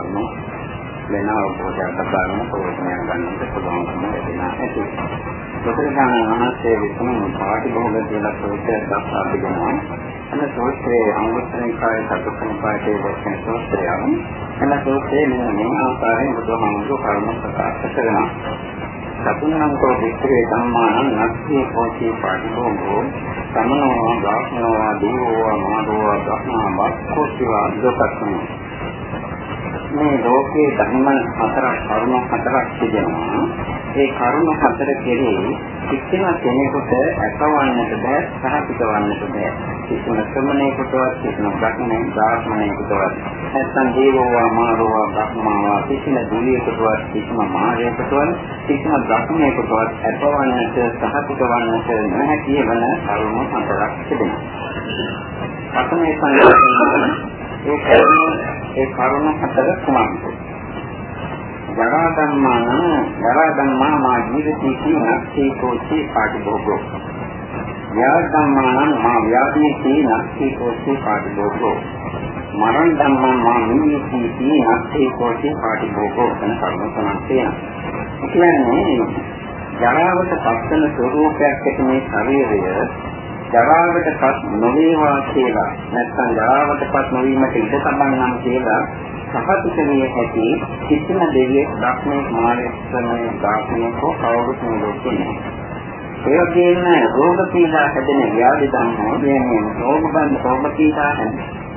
කරුණු වෙන අවබෝධයක් ලබාගෙන ප්‍රයෝජනයක් ගන්නට පුළුවන්කම ලැබෙනවා ඇති. බුදුරජාණන් වහන්සේ විසින් පාටිභෝග කියලා සෝත්‍රයක් දක්වා තිබෙනවා. එන සෝත්‍රයේ අංගුත්තරින් කාය සතුටුන් පාඨයේ දැක්වෙන සෝත්‍රයන් එන සෝත්‍රයේ මෙන්න මේ ආකාරයෙන් බුදුහාමුදුරුවෝ කරුණු ප්‍රකාශ කරනවා. සතුන්නම් කෝ විස්තරේ ධම්මානං නක්ඛේ කෝචි පාටිභෝගෝ සමනෝ බ්‍රහ්මනෝ දීවෝ මාදෝ බ්‍රහ්මා වක්ඛෝතිවා දොකස්මෝ මේ ලෝකේ ධර්ම හතරක් කරුණු හතරක් තිබෙනවා. ඒ කරුණු හතර කෙරෙහි කිසිම කෙනෙකුට අසවන්නට බෑ, සහතිකවන්නට බෑ. කිසිම ශ්‍රමණේකටවත් කිසිම බ්‍රහ්මණේ බ්‍රාහ්මණේකටවත් නැත්නම් දේවෝවා මාරෝවා බ්‍රහ්මාවා කිසිම දුලියකටවත් කිසිම මාරයකටවත් කිසිම බ්‍රහ්මණේකටවත් අසවන්නට සහතිකවන්නට නොහැකි වෙන කරුණු හතරක් තිබෙනවා. අපේ සංකල්පන ඒ කරුණ ඒ කරුණ හතර කුමක්ද? ජරා ධම්මාන ජරා ධම්මා මා ජීවිතී කීනක්ඛේ කෝචි පාටිභෝගෝ. ව්‍යාධ ධම්මාන මා ව්‍යාධී කීනක්ඛේ කෝචි පාටිභෝගෝ. මරණ ධම්මා මා නිමිති කීනක්ඛේ කෝචි පාටිභෝගෝ යන කරුණ තමයි තියෙනවා. කියන්නේ ජරාවට පස්සන ස්වરૂපයක් ඇති මේ ශරීරය ජරාවටපත් නොවේවා කියලා නැත්නම් ජරාවටපත් නොවීමට ඉඩ සම්බන්ධනම් කියලා සහතිකලිය හැකි කිසිම දෙවියෙක් ධර්මයේ මාර්ගස්ත්‍රමේ ධාතුනේ හෝ කවුරුත් නෙවෙයි ඒ වගේම රෝග පීඩා හැදෙන ව්‍යාධි ධම්මෝ කියන්නේ රෝග බඳ රෝග පීඩා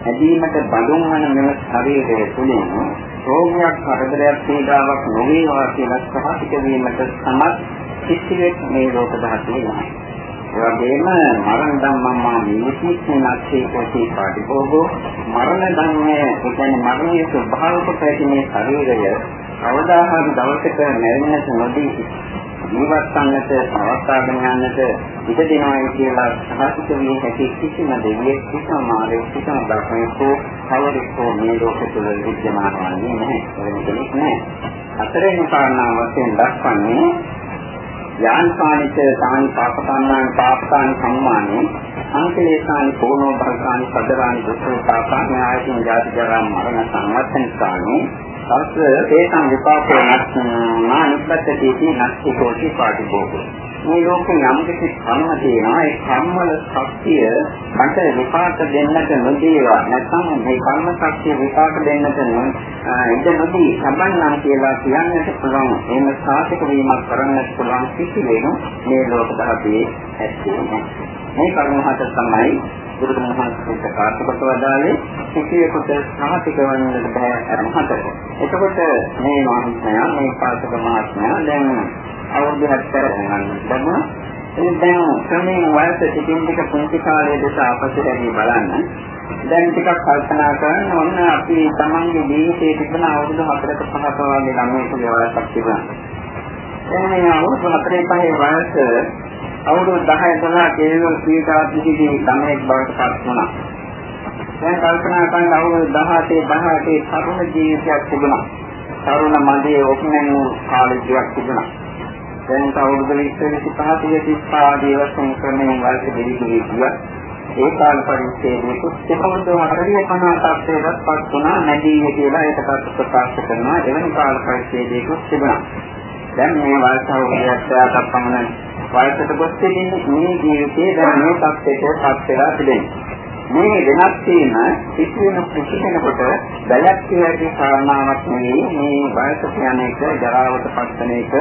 හැදීමට බඳුන් වන මෙම ශරීරය තුළින් රෝගයක් කරදරයක් පීඩාවක් නොවේවා කියලා සහතික වීමට සමත් කිසිවෙක් මේ රෝග ධාතුවේ නැහැ. ඒ වගේම මරණ ධම්මම්මා නිමිතිස්නක්ෂේ කෝටි පාටිභෝගෝ මරණ ධම්මයේ කියන්නේ මරණයේ ස්වභාවික පැතිමේ ශරීරය කවදා හරි දවසක මැරෙන්නට නොදී ජීවත් වන්නට අවස්ථාවගෙන යන්නට ඉඩ දෙනවායි කියලා සාහිත්‍ය වී හැකි කිසිම දෙවියෙක් කිසිම මානෙක් කිසිම බ්‍රහ්මයෙක් කවරෙක් හෝ මේ ලෝකෙ තුල විද්‍යමාන වන්නේ නැහැ. වෙන කෙනෙක් නැහැ. හතරෙනි කාරණාව වශයෙන් දක්වන්නේ යාන්පානිත සානි පාපකන්නාන් පාපකාන් සම්මානේ අංකලේසානි කෝනෝ භල්කානි පදරානි දුක්ඛෝපාපාන ආයතන ජාති ජරා මරණ සංවත්තන ස්ථානේ තස්ස තේසං විපාකෝ නස්නා නිප්පත්තේති නස්ති කෝටි පාටිභෝගෝ මේ ලෝකේ යම් කිසි කර්ම තියෙනවා ඒ කර්ම වල ශක්තිය මට විපාක දෙන්නට නොදේවා. නැත්නම් මේ කර්ම ශක්තිය විපාක දෙන්නට ඉඩ නොදී සම්බන්ධම් කියලා කියන්නට පුළුවන්. එහෙම සාතික වීමක් කරන්නට පුළුවන් කිසිවෙක මේ ලෝක ධාතුවේ ඇත්තේ මේ කර්ම හතර තමයි බුදුන් වහන්සේ ප්‍රකාශ කොට වදාළේ කිසියෙකුට සාතික වන්නට බෑ අර හතර. එතකොට මේ මහත්මයා මේ පාසක මහත්මයා දැන් අවුරුදු 70 ගණන් ලැබුණා. ඉතින් දැන් ක්‍රමයෙන් වයස ටිකින් ටික පුංචි කාලයේ දෙස අපසට ඇවි බලන්න. දැන් ටිකක් කල්පනා කරන්න ඔන්න අපි තමන්ගේ ජීවිතයේ තිබෙන අවුරුදු 4ක 5ක වගේ ළමයෙකුගේ වයසක් තිබුණා. දැන් මේ අවුරුදු 4 5 වයස අවුරුදු 10 12 කේවල සීතාත්මිකී ළමයෙක් බවට පත් වුණා. දැන් කල්පනා කරන අවුරුදු 17 18 තරුණ ජීවිතයක් තිබුණා. තරුණ මදේ ඔප්නෙන් කාලේ තිබුණා. දැන් අවුරුදු 25 35 ආදී වශයෙන් ක්‍රමයෙන් වයස දෙවිගිරි ගියා. ඒ කාල පරිච්ඡේදයේ කුස්තකවද 40 50 තත්ත්වයකට පත් වුණා නැදී කියලා ඒකත් ප්‍රකාශ කරනවා. එවැනි කාල පරිච්ඡේදයක තිබුණා. දැන් මේ වයස අවුරුද්දක් පමණ වයසට ගොස් දෙන්නේ මේ ජීවිතයේ දැන් මේ තත්ත්වයට පත් වෙලා තිබෙනවා. මේ වෙනස් වීම කිසිම කිසිමකට බැලක් කියලාදී කාරණාවක් නෙවෙයි මේ වයස කියන එක ජරාවට පත්වන එක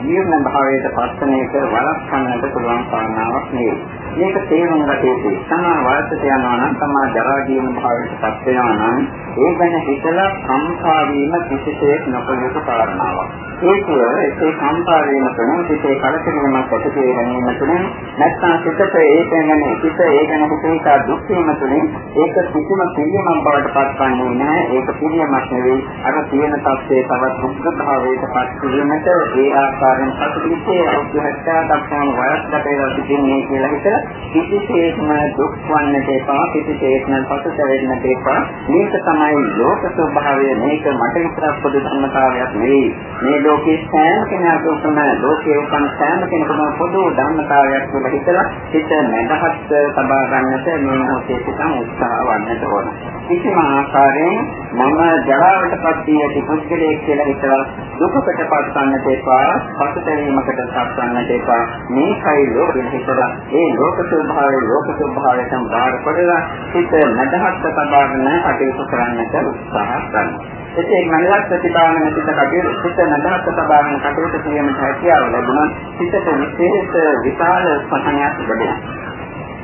ජීවන භාවයට පත්වන එක වළක්වන්නට පුළුවන් කාරණාවක් නෙවෙයි. මේක තේරුම් ගත යුතුයි. තමා වයසට යනවා නම් තමා ජරා ජීවන භාවයට පත් වෙනවා නම් ඒ ගැන හිතලා කම්පා වීම කිසිසේත් නොකළ යුතු කාරණාවක්. ඒකව ඒ කම්පා වීම තුළ සිතේ කලකිරීමක් ඇති කර ගැනීම තුළ නැත්නම් සිතට ඒක ගැන සිත ඒ ගැන හිතේක දුක් වීම තුළ ඒක කිසිම පිළියමක් බවට පත්වන්නේ නැහැ. ඒක පිළියමක් නෙවෙයි. අර තියෙන තත්ත්වයේ තවත් දුක් භාවයට පත් කිරීමට ඒ ආකාර ආකාරයෙන් පසුපිටේ අවුරුදු 70 දක්වාම වයස් ගතේලා සිටින්නේ කියලා හිතලා කිසිසේත්ම දුක් වන්නට එපා කිසිසේත්ම පසුතැවෙන්නට එපා මේක තමයි ලෝක ස්වභාවය. මේක මට විතරක් පොදු ධර්මතාවයක් නෙවෙයි. මේ ලෝකේ සෑම කෙනාටම ලෝකයේ උපන් සෑම කෙනෙකුම පොදු ධර්මතාවයක් කියලා හිතලා හිත නැදහත් සබා ගන්නට මේ මොහොතේ සිතම උත්සාහ වන්නට ඕන. කිසිම ආකාරයෙන් මම ජරාවටපත් වී ඇති පුද්ගලයෙක් කියලා හිතලා දුකකටපත් වන්නට එපා. පසුතැවීමකට පත් වන්නට එපා මේකයි ලෝකෙ හිතලා ඒ ලෝක ස්වභාවය ලෝක ස්වභාවයෙන් බාහිර කරලා හිත නැදහත් සබාගෙන කටයුතු කරන්නට උත්සාහ කරනවා. එසේ මනලක් ප්‍රතිපාදන සිත කටයුතු සිත නැදහත් සබාගෙන කටයුතු කිරීමට හැකියාව ලැබුණා. සිතට විශේෂ විශාල සහනයක් ලැබෙනවා.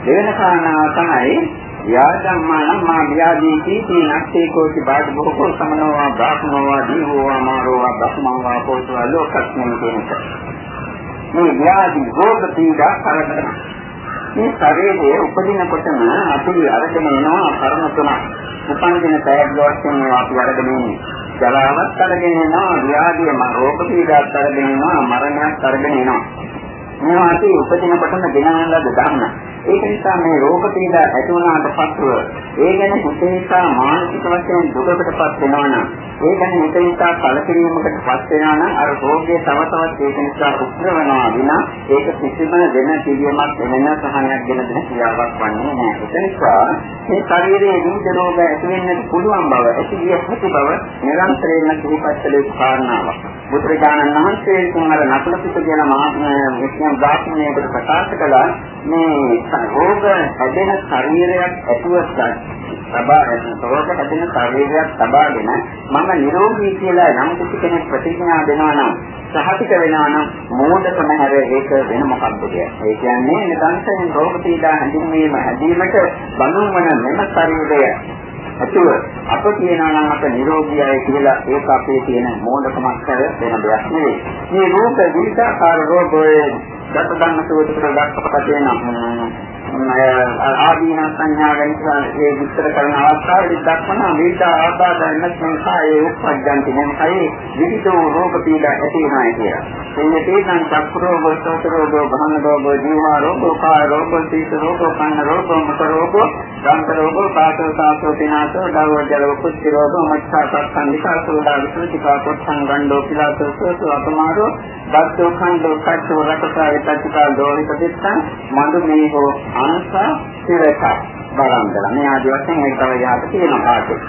දෙවෙනි කාරණාව තමයි යාදම්මාන මා ව්‍යාදී කීති නක්ෂේ කෝටි බාද බොහෝ සමනෝවා බ්‍රාහ්මනෝවා දීවෝවා මාරෝවා බ්‍රහ්මෝවා කෝටවා ලෝකස්මෙන් කියන එක. මේ ව්‍යාධි රෝග පීඩා කරදර මේ ශරීරයේ උපදිනකොටම අපි අරගෙන එනවා කර්ම තුනක්. උපන් දින පැයක් වශයෙන් අපි අරගෙන ඉන්නේ. ජරාවත් අරගෙන එනවා, ව්‍යාධිය රෝග පීඩාත් අරගෙන එනවා, මරණයත් අරගෙන එනවා. මේවා අපි උපදිනකොටම ගෙනල්ලා දාන්න. ඒක නිසා මේ රෝග පීඩා ඇති වුණාට පස්සෙ ඒ ගැන හිතේසා මානසික වශයෙන් දුකකටපත් වෙනවා නම් ඒ ගැන හිතේසා කලකිරීමකටපත් වෙනවා නම් අර රෝගය තව තවත් ඒක නිසා උග්‍ර වෙනවා විනා ඒක කිසිම දෙන පිළියමක් වෙන සහනයක් දෙන දෙන ක්‍රියාවක් වන්නේ නැහැ. ඒ නිසා මේ ශරීරයේ විවිධ රෝග ඇති වෙන්නට පුළුවන් බව ඇතිවිය හැකි බව නිරන්තරයෙන්ම සිහිපත් කළ යුතු කාරණාවක්. බුදුරජාණන් වහන්සේ තුන්වර නකුල පිට කියන මහා විශ්වම් ධාතුණයකට ප්‍රකාශ කළා මේ රෝග හැදෙන ශරීරයක් ඇතුව සබා රෝග හැදෙන ශරීරයක් සබාගෙන මම නිරෝගී කියලා යම් කිසි කෙනෙක් ප්‍රතිඥා දෙනවා නම් සහතික වෙනවා නම් මෝඩකම හැර ඒක වෙන මොකක්ද කියන්නේ. ඒ කියන්නේ නිකන්සෙන් රෝග පීඩා හැඳින්වීම හැදීමට බඳුන් වන මෙම ශරීරය අතුව අප කියනවා නම් අප නිරෝගීයි කියලා ඒක අපේ තියෙන මෝඩකමක් කර වෙන දෙයක් නෙවෙයි. මේ රෝග විවිධාකාර රෝග ඔය දත් ගන්න සෝදිතර දක්වපත වෙනවා. ආදීන සංඥා ගැන ඒ විස්තර කරන අවස්ථාවේදී දක්වන විවිධ ආබාධයන් සංඛායේ උප්පජ්ජන්ති nemkai විවිධ රෝග පීඩා ඇති වෙනවා කියලා. එන්නේ තේනම් චක්‍ර රෝග, සෝත රෝග, භාන රෝග, ජීවා රෝග, කාය රෝග, සීත රෝග, කන්න රෝග, මුත රෝග, දන්ත රෝග, පාතෝ සාසෝ පිනාසෝ, දවෝ ජල කුච්ච රෝග, මච්ඡා සම්පන්දිකා සෝදා විසුචිකා කොට්ඨං ගණ්ඩෝ පිලාසෝ සෝසෝ අපමාරෝ, බද්දෝ khණ්ඩෝ කච්චෝ රකසා විතච්චිකා දෝහිත පිට්ඨං මඳු මේහෝ අංශා සිරක බලන්දලා මේ ආදි වශයෙන් ඒක තමයි යහත තියෙනවා පාඩේ.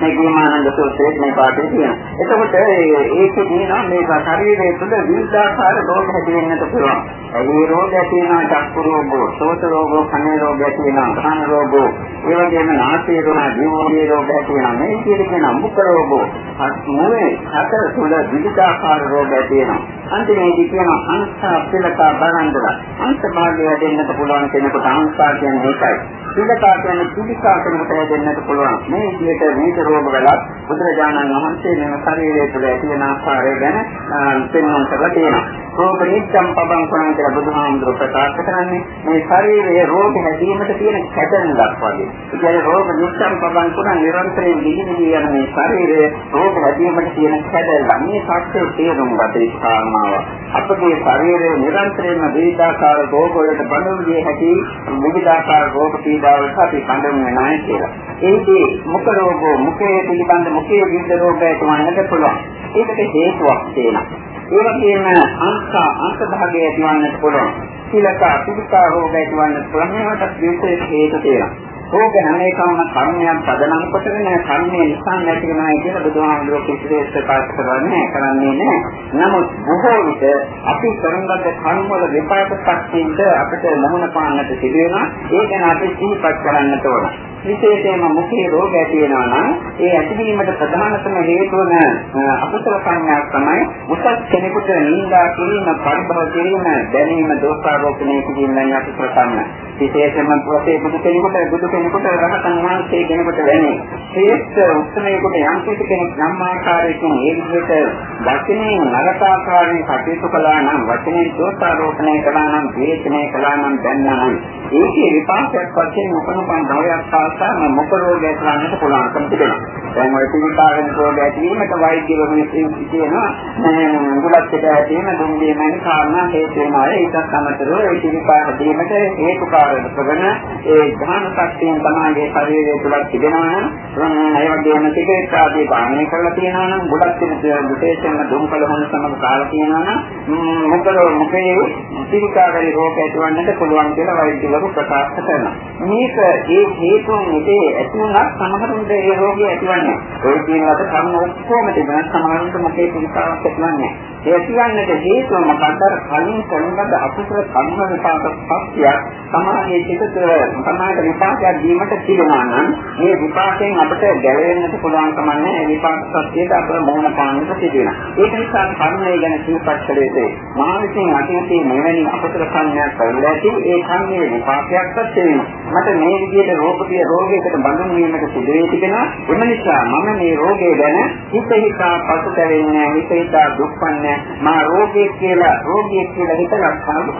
මේ ගුණානන්ද සූත්‍රයේ මේ පාඩේ තියෙනවා. එතකොට ඒකේ තියෙනවා මේ ශරීරයේ තුල විවිධාකාර රෝග ඇති වෙන්නත් පුළුවන්. ඒ රෝග ඇති වෙනවා චක්කු රෝගෝ, සෝත රෝගෝ, කන රෝග ඇති වෙනවා, කන රෝගෝ, ඒ වගේම නාසයේ රෝග, දිවෝගේ රෝග ඇති වෙනවා. මේ කියන මුඛ රෝගෝ, මුවේ හතර තුල විවිධාකාර රෝග ඇති වෙනවා. අන්තිමේදී කියන අංශා පිළකා බලන්දලා අංශ භාගය දෙන්නට පුළුවන් කෙනෙකුට අංශා කියන්නේ ඒකයි. පිළකා කියන්නේ පිළිකා කෙනෙකුට දෙන්නට පුළුවන්. මේ විදිහට මේක රෝග වලත් බුදුරජාණන් වහන්සේ මෙම ශරීරය තුළ ඇති වෙන ආකාරය ගැන පෙන්වන්න කරලා තියෙනවා. රෝග නිච්ඡම් පබං කරන කියලා බුදුහාමුදුරුවෝ ප්‍රකාශ කරන්නේ මේ ශරීරයේ රෝග හැදීමට තියෙන කැඩෙනලක් වගේ. ඒ කියන්නේ රෝග නිච්ඡම් පබං කරන නිරන්තරයෙන් දිගින් යන මේ ශරීරයේ රෝග හැදීමට තියෙන කැඩෙනල. මේ සත්‍යය තේරුම් ගත යුතු කාරණාව. අපගේ ශරීරයේ නිරන්තරයෙන්ම විවිධාකාර රෝග වලට බඳුන් විය හැකි විවිධාකාර රෝග පීඩාවලට අපි බඳුන් වෙනවා කියලා. ඒකේ මුඛ රෝගෝ මුඛයේ පිළිබඳ මුඛයේ විවිධ රෝග ඇතිවන්නට පුළුවන්. ඒකට හේතුවක් තියෙනවා. ඒ වගේම අංශ අංශ භාගය ඇතිවන්නට පුළුවන්. සිලක පිළිකා රෝග ඇතිවන්නට පුළුවන්. මේකට විශේෂ හේතු තියෙනවා. රෝග හැම එකම කර්මයක් පදනම් කොටගෙන කර්මය නිසා නැති වෙනවා කියන බුදුහාමුදුරුවෝ කිසිදෙයක් ප්‍රකාශ කරන්නේ කරන්නේ නැහැ. නමුත් බොහෝ විට අපි කරනගත කර්ම වල විපාක ශක්තියට අපිට මොහොන පාන්නට සිදු වෙනවා. ඒ ගැන අපි සිහිපත් කරන්නට ඕන. විශේෂයෙන්ම මුඛේ රෝග ඇති වෙනවා නම් ඒ ඇතිවීමට ප්‍රධානතම හේතුව අකුසල සංඥාවක් තමයි උසස් කෙනෙකුට නිඳා කිරීම, පරිභව කිරීම, දැනීම, දෝෂාරෝපණය කිරීම යන අකුසල සංඥා. විශේෂයෙන්ම පොතේ බුදු කෙනෙකුට බුදු කෙනෙකුට රහතන් වහන්සේ කෙනෙකුට වැනේ. ශ්‍රේෂ්ඨ උත්සමයකට යම් කිසි කෙනෙක් නම් ආකාරයකින් ඒ විදිහට වචනේ නරක ආකාරයෙන් කටයුතු කළා නම් වචනේ දෝෂාරෝපණය කළා නම් දේශනය කළා නම් දැන්නා නම් ඒකේ විපාකයක් වශයෙන් මොකනපන් භවයක් පාසා මොක රෝගයක් ගන්නට පුළුවන්කම තිබෙනවා. දැන් ඔය පිළිකාගෙන රෝග ඇතිවීමට වෛද්‍යවරුන් කියනවා මුලත් එක ඇතිවීම දුම්ගේ මැන කාරණා හේතු වෙනවා. ඒකත් අමතරව ඒ පිළිකාර දීමට හේතුකාරක කරන ඒ ධාන ශක්තියෙන් තමයි ශරීරය තුළ තිබෙනවා නම් ඒ වගේම සිගරට් ආදී පානය කරලා තියෙනවා නම් ගොඩක් විශේෂයෙන්ම දුම්කල හොන සමග කාලා තියෙනවා නම් මොකද මොකේ පිළිකාරී රෝග ඇතිවන්නට පුළුවන් කියලා වෛද්‍යවරු ප්‍රකාශ කරනවා. මේක ඒ හේතුන් මෙතේ ඇති වුණත් සමහරුන්ට ඒ රෝගය ඇතිවන්නේ. ඒ කියනවාට කර්ම ඔක්කොම තිබෙන සමහරුන්ට මොකේ පිළිකාවක් ඇතිවන්නේ. ඒ කියන්නට හේතුව මොකක්ද? කලින් කරනබද අකුසල කර්ම විපාක පස්තිය සමාජයේ චිතත සමාජ විපාකයක් දීමට තිබෙනවා නම් මේ විපාකයෙන් අපිට ගැලවෙන්නට පුළුවන් කමන්නේ ඒ විපාක සත්‍යයට අපේ මොහොන පාන්නට තිබෙනවා. ඒක නිසා කර්මය ගැන සිහිපත් කළ යුතුයි. මා විසින් අතීතයේ මෙවැනි අකුසල කර්මයක් කරලා ඇති ඒ කර්මයේ විපාකයක්වත් වෙනවා. මට මේ විදිහට රෝගිය රෝගයකට බඳුන් වීමට සිදු වී තිබෙනවා. එම නිසා මම මේ රෝගය ගැන හිත හිතා පසුතැවෙන්නේ හිත හිතා දුක්වන්නේ මා රෝගී කියලා රෝගී කියලා හිතලා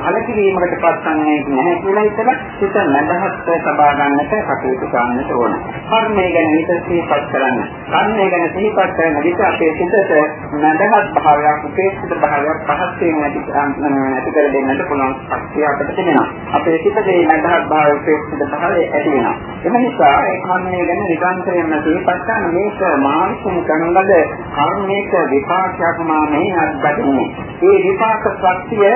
කලකිරීමකට පත්වන්නේ නැහැ කියලා හිතලා හිත නැදහත් සබා ගන්නට කටයුතු කරන්නට ඕන. කර්මය ගැන හිත සිහිපත් කරන්න. කර්මය ගැන සිහිපත් කරන විට අපේ සිතට නැදහත් භාවයක්, උපේක්ෂිත භාවයක් පහත් වීම නැති නැති කර දෙන්නට පුළුවන් ශක්තිය අපිට තිබෙනවා. අපේ සිතේ නැදහත් භාවය, උපේක්ෂිත භාවය ඇති වෙනවා. එම නිසා ඒ කර්මය ගැන නිරන්තරයෙන්ම සිහිපත් කරන මේක මානසික කරන ලද කර්මයක විපාකයක් මා මේ අත්දැකීම. මේ විපාක ශක්තිය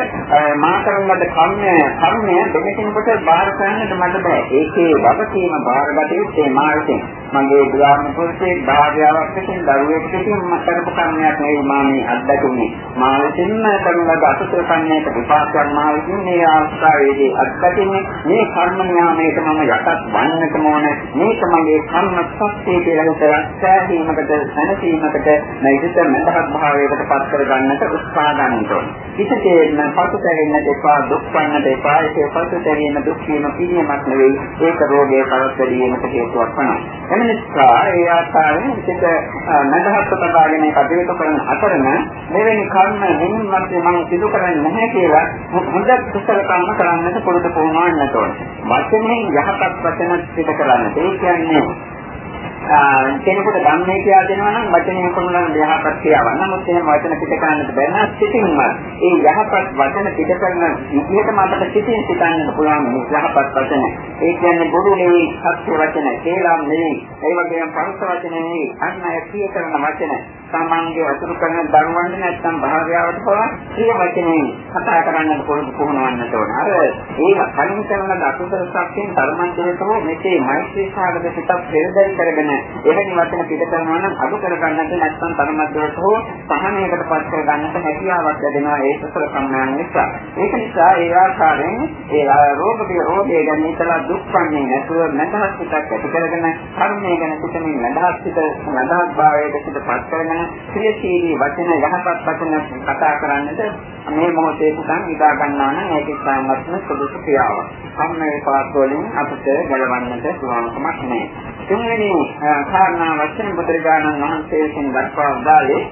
මා කරන ලද කර්මය කර්මය දෙකකින්කොට බාර ගන්නට මට බෑ. ඒකේ වගකීම බාරගත යුත්තේ මා විසින්. මගේ ග්‍රාම පුරුෂයෙක් භාර්යාවක් විසින් දරුවෙක් විසින් මම කරපු කර්මයක් නෙවෙයි මා මේ අත්දැකීමේ. මා විසින්ම කරන ලද අසුතර කර්මයක විපාකයක් මා විසින් මේ අවස්ථාවේදී අත්දැකීමේ මේ කර්ම නියාමයට මම යටත් වන්නටම ඕන. මේක මගේ කර්ම ශක්තිය කියලා හිතලා සෑහීමකට සැනසීමකට නැගිට මඳහත් භාවයකට පත් කර ගන්නට උත්සාහ ගන්න ඕනේ. පිටතේන පසුතැවෙන්නට එපා, දුක් වන්නට එපා. ඒකේ පසුතැවීම දුක් වීම පිළියමක් නෙවෙයි. ඒක රෝගයේ පවත්වීමට හේතුවක් වෙනවා. එම නිසා ඒ ආකාරයෙන් පිට මඳහත් තබාගෙන කටයුතු කරන අතරම මෙවැනි කර්ම හිමින්වත් මම සිදු කරන්නේ නැහැ කියලා හොඳ කුසල කර්ම කරන්නට පුරුදු පුහුණුවන්නට ඕනේ. වචනේ යහපත් වචන පිට කරන්න. ඒ කියන්නේ කෙනෙකුට ධම්මේ කියලා දෙනවා නම් වචනේ කොමුලන යහපත් ක්‍රියාවක්. නමුත් එහෙම වචන පිට කරන්නට බැරි නම් සිතින්ම ඒ යහපත් වචන පිට කරන විදිහටම අපිට සිතින් සිතන්නට පුළුවන් යහපත් වචන. ඒ කියන්නේ බොරු නෙවෙයි, සත්‍ය වචන, කේලම් නෙවෙයි, ඒ වගේම පරස වචන නෙවෙයි, අන්න අය ප්‍රිය කරන වචන. සාමාන්‍ය අතුරු කරන ධර්මවන්ත නැත්නම් භාවයාවට පවා ප්‍රිය වචනේ කතා කරන්නට පුළුවන් පුහුණුවන්නට ඕන. අර ඒක කලින් කරන අකුසල සත්‍යයෙන් ධර්මන්තරයතෝ මෙතේ මෛත්‍රී සාගත සිතක් පෙරදරි කරගෙන එවැනි වචන පිට කරනවා නම් අඩු කර ගන්නට නැත්නම් තරමද්දවට හෝ සහනයකට පත් කර ගන්නට හැකියාවක් ලැබෙනවා ඒ කුසල සම්මාන නිසා. ඒක නිසා ඒ ආකාරයෙන් ඒ රෝගිය රෝගය ගැන හිතලා දුක් වන්නේ නැතුව නැදහස් පිටක් ඇති කරගෙන කර්මය ගැන සිතමින් නැදහස් පිට නැදහස් භාවයට සිට පත් කරගෙන ක්‍රියාශීලී වචන යහපත් වචන කතා කරන්නට මේ මොහොතේ පුතන් ඉදා ගන්නවා නම් ඒක ඉස්හාමත්ම සුදුසු ක්‍රියාවක්. කම්මේ පාත් වලින් අපිට ගලවන්නට පුළුවන්කමක් නැහැ. තුන්වෙනි කාරණා වචන බුදුරජාණන් වහන්සේ විසින් දක්වා උදාලේ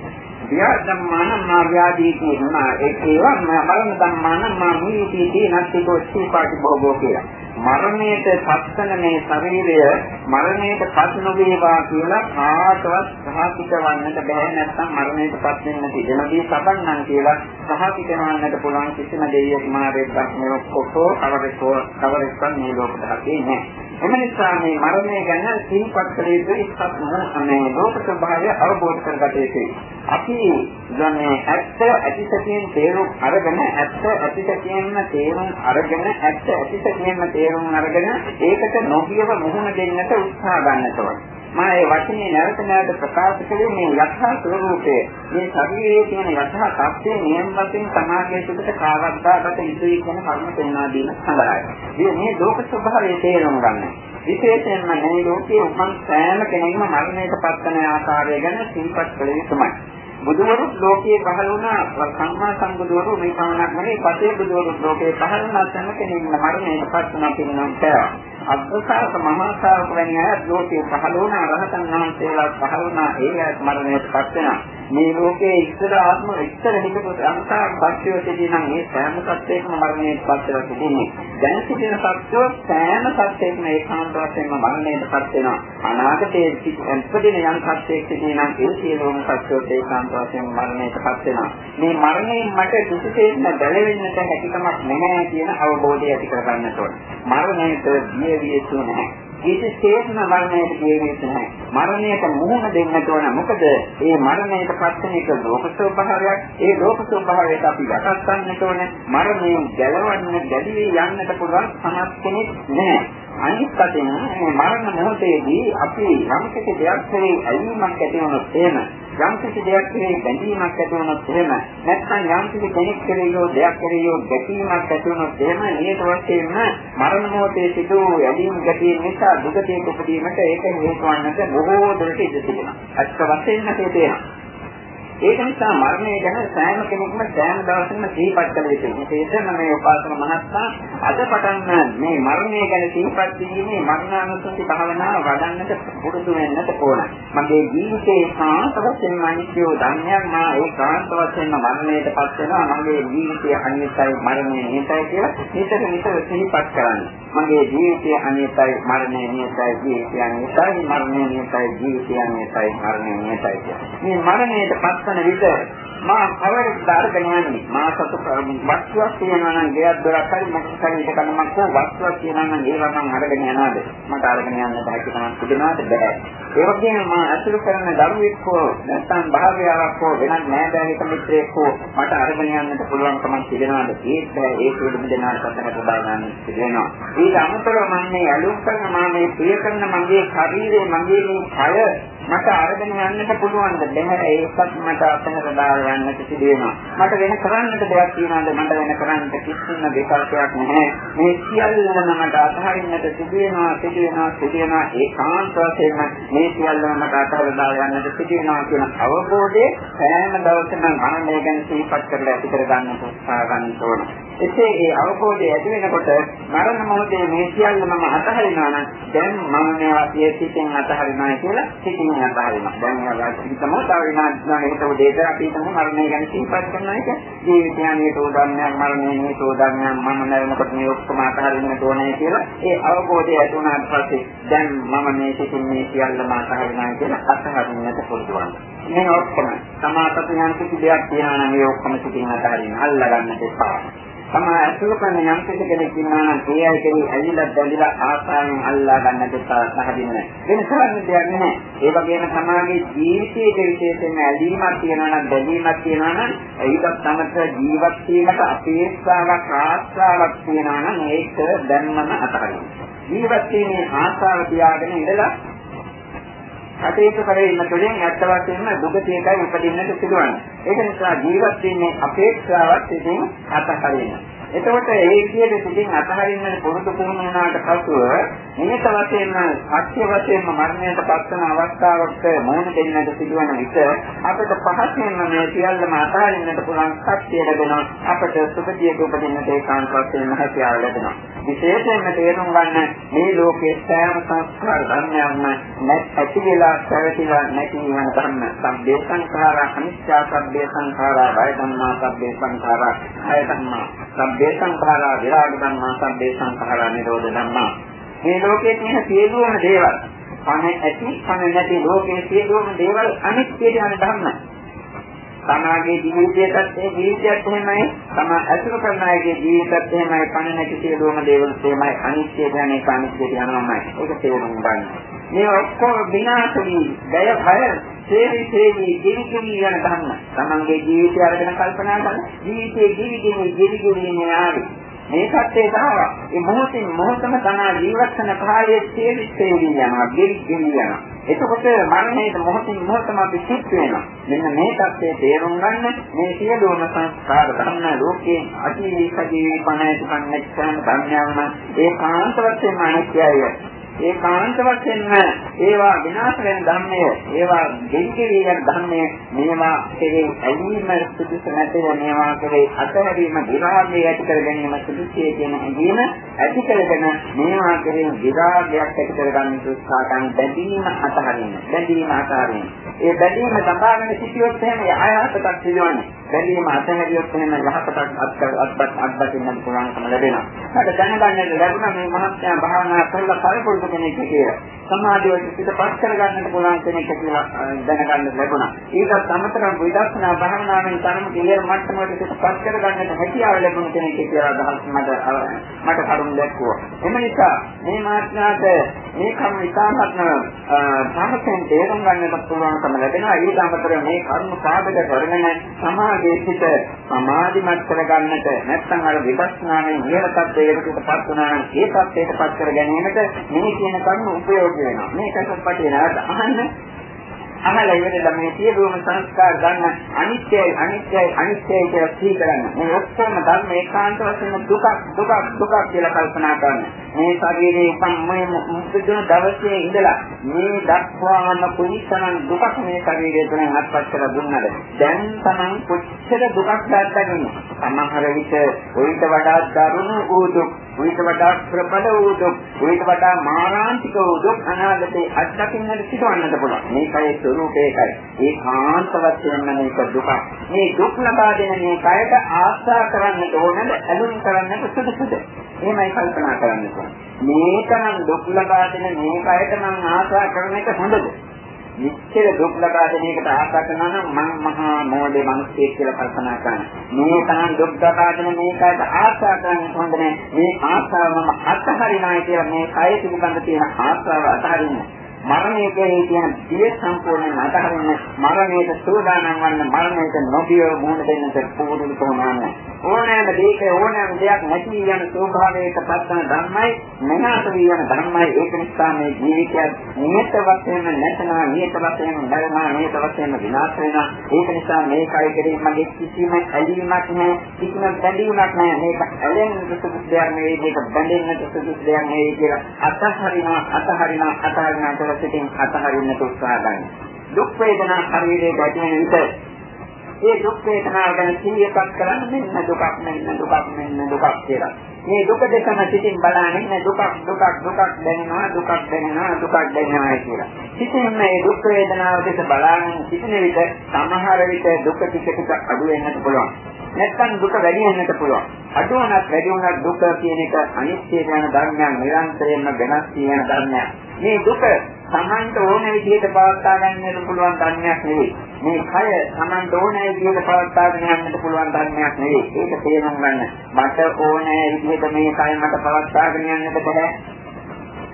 වියා ධම්මාන මා ව්‍යාදී කියනවා ඒකේවා මරණ ධම්මාන මා මීති නැතිකෝ සීපාටි භෝගෝ කියලා. මරණයට පත්වන මේ ශරීරය මරණයට පත් නොවේවා කියලා කාටවත් සහතික වන්නට බෑ නැත්නම් මරණයට පත් වෙන්න තිබෙනදී සබන්නම් කියලා සහතික වන්නට පුළුවන් කිසිම දෙයක් මාරෙක් බස්නේ ඔක්කොටෝ කවරේකෝ කවරේක් මේ ලෝක ධාතේ නෑ. එම නිසා මේ මරණය ගැන සිහිපත් කළ යුතුයි සත් මේ ලෝක ස්වභාවය අවබෝධ කරගත යුතුයි. අපි දැන් ඇත්ත ඇතිසතියෙන් තේරුම් අරගෙන ඇත්ත ඇතිසතියෙන්ම තේරුම් අරගෙන ඇත්ත ඇතිසතියෙන්ම තේරුම් අරගෙන ඒකට නොකියව මුහුණ දෙන්නට උත්සාහ ගන්නට ඕනේ. මම ඒ වචනේ නැවත නැවත ප්‍රකාශ කළේ මේ යථා ස්වરૂපය. මේ ශරීරයේ තියෙන යථා තත්ත්වයේ නියම වශයෙන් සමාජයේ සිට කාවද්දාකට යුතුයි කියන කර්ම පෙන්වා දීම සඳහායි. මේ ලෝක ස්වභාවය තේරුම් ගන්න. විශේෂයෙන්ම මේ ලෝකයේ උපන් සෑම කෙනෙක්ම මරණයට පත්වන ආකාරය ගැන සිහිපත් කළ යුතුමයි. බුදුවරු ලෝකයේ පහළ වුණා. සම්මා සම්බුදුවරු මේ පමණක් නෙවෙයි පසේ බුදුවරු ලෝකයේ පහළ වුණා. සෑම කෙනෙක්ම මරණයට පත් වෙනවා කියනවා කියලා. අග්‍රසාරක මහා ශාවක වැනි අය ලෝකයේ පහළ වුණා රහතන් වහන්සේලා පහළ වුණා ඒ අය මරණයට පත් වෙනවා. මේ ලෝකයේ ඉස්සර ආත්ම ඉස්සර හිටපු සංසාර පස්සියෝ සිටිනම් මේ සෑම සත්‍යයකම මරණයට පත් වෙලා සිටින්නේ. දැන් සිටින සත්‍යෝ සෑම සත්‍යයකම ඒකාන්ත වශයෙන්ම මරණයට පත් වෙනවා. අනාගතයේ ඉපදින යම් සත්‍යයක් සිටිනම් ඒ සියලුම සත්‍යෝ ඒකාන්ත වශයෙන් මරණයට පත් වෙනවා. මේ මරණයෙන් මට කිසිසේත්ම බැලෙන්නට හැකියාවක් නැහැ කියන අවබෝධය ඇති කරගන්නට ඕන. මරණයට බිය විය යුතු නැහැ. කිසිසේත්ම මරණයට පියවිච්ච නැහැ. මරණයට මුහුණ දෙන්නට ඕන. මොකද මේ මරණයට පස්සෙන එක ලෝක ස්වභාවයක්. ඒ ලෝක ස්වභාවයට අපි යටත් ගන්නට ඕන. මරණයෙන් ගැලවන්න, ගැලවී යන්නට පුළුවන් සමත් කෙනෙක් නැහැ. අනිත් පැත්තෙන් මේ මරණ මොහොතේදී අපි යම් කිසි දෙයක් කෙරෙහි ඇලීමක් ඇති වුණොත් එහෙම යම් කිසි දෙයක් කෙරෙහි බැඳීමක් ඇති වුණොත් එහෙම නැත්නම් යම් කිසි කෙනෙක් කෙරෙහි දෙයක් කෙරෙහි ගැටීමක් ඇති වුණොත් එහෙම ඊට වශයෙන්ම මරණ මොහොතේ සිදු ඇලීම් ගැටීම් නිසා දුකේ උපදීමට ඒක හේතු වන්නට බොහෝ දුරට ඉඩ තිබෙනවා. අත්ක වශයෙන්ම තේරෙනවා. ඒක නිසා මරණය ගැන සෑම කෙනෙක්ම සෑම දවසකම සිහිපත් කළ යුතුයි. විශේෂයෙන්ම මේ උපාසක මහත්මයා අද පටන් මේ මරණය ගැන සිහිපත් කිරීමේ මරණානුස්සති භාවනාව වඩන්නට පුරුදු වෙන්නට ඕන. මගේ ජීවිතේ සාන්ත වශයෙන්ම අනිත්‍ය ධර්මයක් මා ඒකාන්ත වශයෙන්ම මරණයට පත් වෙනවා. මගේ ජීවිතය අනිත්‍යයි මරණය නියතයි කියලා නිතර නිතර සිහිපත් කරන්න. මගේ ජීවිතය අනිත්‍යයි මරණය නියතයි ජීවිතය අනිත්‍යයි මරණය නියතයි ජීවිතය අනිත්‍යයි මරණය නියතයි කියලා. මේ මරණයට පත් වන විට මා කවරද අරගෙන යන්නේ මා සතු වස්තුවක් තියෙනවා නම් ගෙයක් දොරක් හරි මොකක් හරි එක කනමක් හෝ වස්තුවක් තියෙනවා නම් ඒවා මම අරගෙන යනවාද? මට අරගෙන යන්න බැහැ කියලා තිබෙනවාද බැහැ. ඒ වගේම මා අසුරු කරන දරුවෙක් හෝ නැත්නම් භාර්යාවක් හෝ වෙනත් නෑදෑයෙක් මිත්‍රයෙක් හෝ මට අරගෙන යන්නට පුළුවන් කමක් තිබෙනවාද? ඒත් බැහැ. ඒ සියලුම දෙනාට පස්සකට බා ගන්න තිබෙනවා. ඊට අමතරව මම මේ අලුත් කරන මා මේ ප්‍රිය කරන මගේ ශරීරය මගේ මේ කය මට අරගෙන යන්නට පුළුවන්ද බැහැ ඒකත් මට අතනට දාලා යන්නට සිදු වෙනවා. මට වෙන කරන්නට දෙයක් තියනවාද මට වෙන කරන්නට කිසිම විකල්පයක් නැහැ. මේ සියල්ලම මට අතහරින්නට සිදු වෙනවා, සිදු වෙනවා, සිදු වෙනවා ඒකාන්ත වශයෙන්ම මේ සියල්ලම මට අතහරලා දාලා යන්නට සිදු වෙනවා කියන අවබෝධය සෑම දවසම මනෝමය ගැන සිහිපත් කරලා ඇති කර ගන්න උත්සාහ ගන්න ඕන. එසේ ඒ අවබෝධය ඇති වෙනකොට මරණ මොහොතේ මේ සියල්ල මම අතහරිනවා නම් දැන් මම මේවා සිතින් අතහරිනවා කියලා සිතින් අතහරිනවා. දැන් මේවා හිතමු තව විනාඩි 9 හිතව දෙක අපි හිතමු මරණය ගැන සිහිපත් කරන එක ජීවිතය හේතු ධර්මයක් මරණය හේතු ධර්මයක් මම නැවෙනකොට මේ ඔක්කොම අතහරින්න ඕනේ කියලා ඒ අවබෝධය ඇති වුණාට පස්සේ දැන් මම මේ සිතින් මේ සියල්ලම අතහරිනවා කියලා අතහරින්නට පුළුවන්. මේ ඔක්කොම සමාපත යන කිසි දෙයක් තියනවා නම් මේ ඔක්කොම සිතින් අතහරින්න අල්ලගන්න දෙපා. තමයි අසුර කරන යම් කෙනෙක් ඉන්නවා නම් ඒ අය කෙරෙහි ඇලිලා දැලිලා ආසාවෙන් අල්ලා ගන්නට සහදින්න වෙන කරන්න දෙයක් නැහැ. ඒ වගේම සමාජයේ ජීවිතයේ විශේෂයෙන්ම ඇලීමක් තියෙනවා නම් බැඳීමක් තියෙනවා නම් ඒකත් තමයි ජීවත් වීමට අපේක්ෂාවක් ආශාවක් තියෙනවා නම් ඒක දැන්මම අතහරින්න. ජීවත් වීමේ ආශාව තියාගෙන ඉඳලා කටයුතු කරගෙන තුළින් ඇත්ත වශයෙන්ම දුගතියකයි උපදින්නට සිදුවන්නේ. ඒක නිසා ජීවත් වෙන්නේ අපේක්ෂාවක් ඉතින් අතහරින්න. එතකොට ඒ කියන සිටින් අතහරින්න පුරුදු පුහුණු වුණාට පසුව නිමිත වශයෙන්ම සත්‍ය වශයෙන්ම මරණයට පත්වන අවස්ථාවක මොහොන දෙන්නට සිදුවන විට අපිට පහසෙන්ම මේ සියල්ලම අතහරින්නට පුළුවන් ශක්තිය ලැබෙනවා. අපට සුභතියක උපදින්නට ඒකාන්ත වශයෙන්ම හැකියාව ලැබෙනවා. විශේෂයෙන්ම තේරුම් ගන්න මේ ලෝකයේ සෑම සංස්කාර ධර්මයක්ම නැත් ඇති වෙලා පැවතිලා නැති වෙන ධර්ම. සම්බේ සංඛාරා අනිත්‍ය සම්බේ සංඛාරා වය ධම්මා සම්බේ සංඛාරා හය ධම්මා සම්බේ සංඛාරා විරාග ධම්මා සම්බේ සංඛාරා නිරෝධ ධම්මා. මේ ලෝකයේ තියෙන සියලුම දේවල් පණ ඇති පණ නැති ලෝකයේ සියලුම දේවල් අනිත්‍යයට යන ධර්ම. සමාගයේ ජීවිතයත් ඒ ජීවිතයත් එහෙමයි තම අසුර කරන අයගේ ජීවිතයත් එහෙමයි පණ නැති සියලුම දේවල් එහෙමයි අනිත්‍ය දැන ඒක අනිත්‍ය යනවාමයි. ඒක තේරුම් ගන්න. මේ ඔක්කොම විනාශ වී බය භය සේවි සේවි ජීවිතේ යන ධර්ම. තමන්ගේ ජීවිතය අරගෙන කල්පනා කරන ජීවිතේ ජීවිතේ ජීවිතේ යන්නේ ආවේ මේ සත්‍යය තමයි. මේ මොහොතින් මොහොතම තමයි ජීවත් වෙන කාලයේ තේරි තේරි යනවා ගෙවි ගෙවි යනවා. එතකොට මරණයට මොහොතින් මොහොතම අපි සිත් වෙනවා. මෙන්න මේ தත්ත්වයේ තේරුම් ගන්න මේ සියලුම සංස්කාර ධර්ම ලෝකයේ අතීත සජීවී පණයි කන්නච්චන් ධර්මයන්ම ඒ කාන්ත වශයෙන්ම අනිත්‍යය. ඒකාන්ත වශයෙන්ම ඒවා විනාශ වෙන ධර්මය, ඒවා දෙවිකේ යන ධර්මය මේවා කෙරේ ඇලීම සුදුසු නැතිව මේවා කෙරේ අතහැරීම විරාගය ඇති කර ගැනීම සුදුසුයි කියන හැඟීම ඇති කරගෙන මේවා කෙරේ විරාගයක් ඇති කර ගන්න උත්සාහ කරන බැඳීම අතහරින්න. බැඳීම අතහරින්න. ඒ බැඳීම සම්බාරණ සිටියොත් එහෙම ආයතයක් සිදුවන්නේ. බැඳීම අතහැරියොත් එහෙම යහපතක් අත්පත් අත්දකින්න පුළුවන්කම ලැබෙනවා. මට දැනගන්න ලැබුණා මේ මහත්යා භාවනා කරලා පරිපූර්ණ කෙනෙක් කියලා. සමාධිය පිටපත් කරගන්නට පුළුවන් කෙනෙක් කියලා දැනගන්න ලැබුණා. ඒකත් අමතරව විදර්ශනා භාවනාවෙන් තරම කිලියර මට්ටමකට පිටපත් කරගන්නට හැකියාව ලැබුණ කෙනෙක් කියලා අදහස් මට මට කරුණ දැක්වුවා. එම නිසා මේ මාත්‍යාට මේ කම ඉතාමත්ම සාහසෙන් තේරුම් ගන්නට පුළුවන්කම ලැබෙනවා. ඊට අමතරව මේ කර්ම සාධක කරගෙන සමාධියේ සිට සමාධිමත් කරගන්නට නැත්නම් අර විපස්සනාවෙන් ඉහළ තත්ත්වයකටපත් වුණා නම් ඒ තත්ත්වයටපත් කර ගැනීමට මේ කියන කර්ම උපයෝගී වෙනවා. මේකත් පටිනාට අහන්න අහලා ඉවරලා මේ සියලුම සංස්කාර ගන්න අනිත්‍යයි අනිත්‍යයි අනිත්‍යයි කියලා සිහි කරන්න. මේ ඔක්කොම ධර්ම ඒකාන්ත වශයෙන් දුක දුක දුක කියලා කල්පනා කරන්න. මේ ශරීරයේ සම්මය මුක්තිදුන දවසේ ඉඳලා මේ දක්වාම කුලිසනන් දුකක් මේ ශරීරය තුළින් අත්පත් කරලා දුන්නද දැන් තමන් කොච්චර දුකක් දැක්කගෙන සමහර විට ඔයිට වඩා දරුණු වූ දුක් ඔයිට වඩා ප්‍රබල වූ දුක් ඔයිට වඩා මාරාන්තික වූ දුක් අනාගතේ අත්දකින්නට සිදුවන්නට පුළුවන් මේකයි ස්වરૂපේකයි ඒකාන්ත වශයෙන්ම මේක දුක මේ දුක් ලබා දෙන මේ කයට ආශා කරන්නට ඕනද ඇලුම් කරන්නට සුදුසුද එහෙමයි කල්පනා කරන්න මේකනම් දුක් ලබා දෙන මේ කයට මම ආශා කරන එක හොඳද? නිශ්චල දුක් ලබා දෙන එකට ආශා කරනවා නම් මම මහා මෝඩේ මිනිස්සෙක් කියලා කල්පනා කරනවා. මේ තරම් දුක් ලබා දෙන මේකට ආශා කරන්න හොඳ නැහැ. මේ ආශාව මම අත්හරිනායි කියලා මේ කය පිළිබඳ තියෙන ආශාව අත්හරින්න. මරණය කියන කියන දිය සම්පූර්ණයෙන් අතහරින්න මරණයට සූදානම් වන්න මරණයට නොබිය මුහුණ දෙන්නට පුරුදු තෝරන්න ඕනෑම දෙයක ඕනෑම දෙයක් නැති යන ස්වභාවයක පස්සන ධර්මයි මෙහාට වියන ධර්මයි. ඒක නිසා මේ ජීවිතය නියත වශයෙන්ම නැතනා නියත වශයෙන්ම මරණා නියත වශයෙන්ම විනාශ වෙනවා. ඒක නිසා මේකයි කෙරෙහි මගේ කිසිම ඇලීමක් නැහැ කිසිම බැඳීමක් නැහැ. මේක ඇලෙන්න සුදුසු දෙයක් නෙවෙයි මේක බැඳෙන්නට සුදුසු දෙයක් නෙවෙයි කියලා අතහරිනවා අතහරිනවා අතහරිනවා. වල සිටින් අතහරින්නට උත්සාහ ගන්න. දුක් වේදනා ශරීරයේ ගැටෙන විට ඒ දුක් වේදනාව ගැන සිහියපත් කරන්න මෙන්න දුකක් මෙන්න දුකක් මෙන්න දුකක් කියලා. මේ දුක දෙකම සිටින් බලන්නේ දුකක් දුකක් දුකක් දැනෙනවා දුකක් දැනෙනවා දුකක් දැනෙනවා කියලා. සිටින් මේ දුක් වේදනාව දෙක බලන්නේ සිටින විට සමහර විට දුක ටික ටික අඩු වෙන්නත් පුළුවන්. නැත්නම් දුක වැඩි වෙන්නත් පුළුවන්. අඩු වුණත් වැඩි වුණත් දුක කියන එක අනිත්‍ය යන ධර්මයන් නිරන්තරයෙන්ම වෙනස් වෙන ධර්මයක්. මේ දුක Tamanට ඕන විදිහට පවත්වා ගන්නට පුළුවන් ධර්මයක් නෙවෙයි. මේ කය Tamanට ඕන විදිහට පවත්වාගෙන යන්නට පුළුවන් ධර්මයක් නෙවෙයි. ඒක තේරුම් ගන්න. මට ඕන විදිහට මේ කය මට පවත්වාගෙන යන්නට බෑ.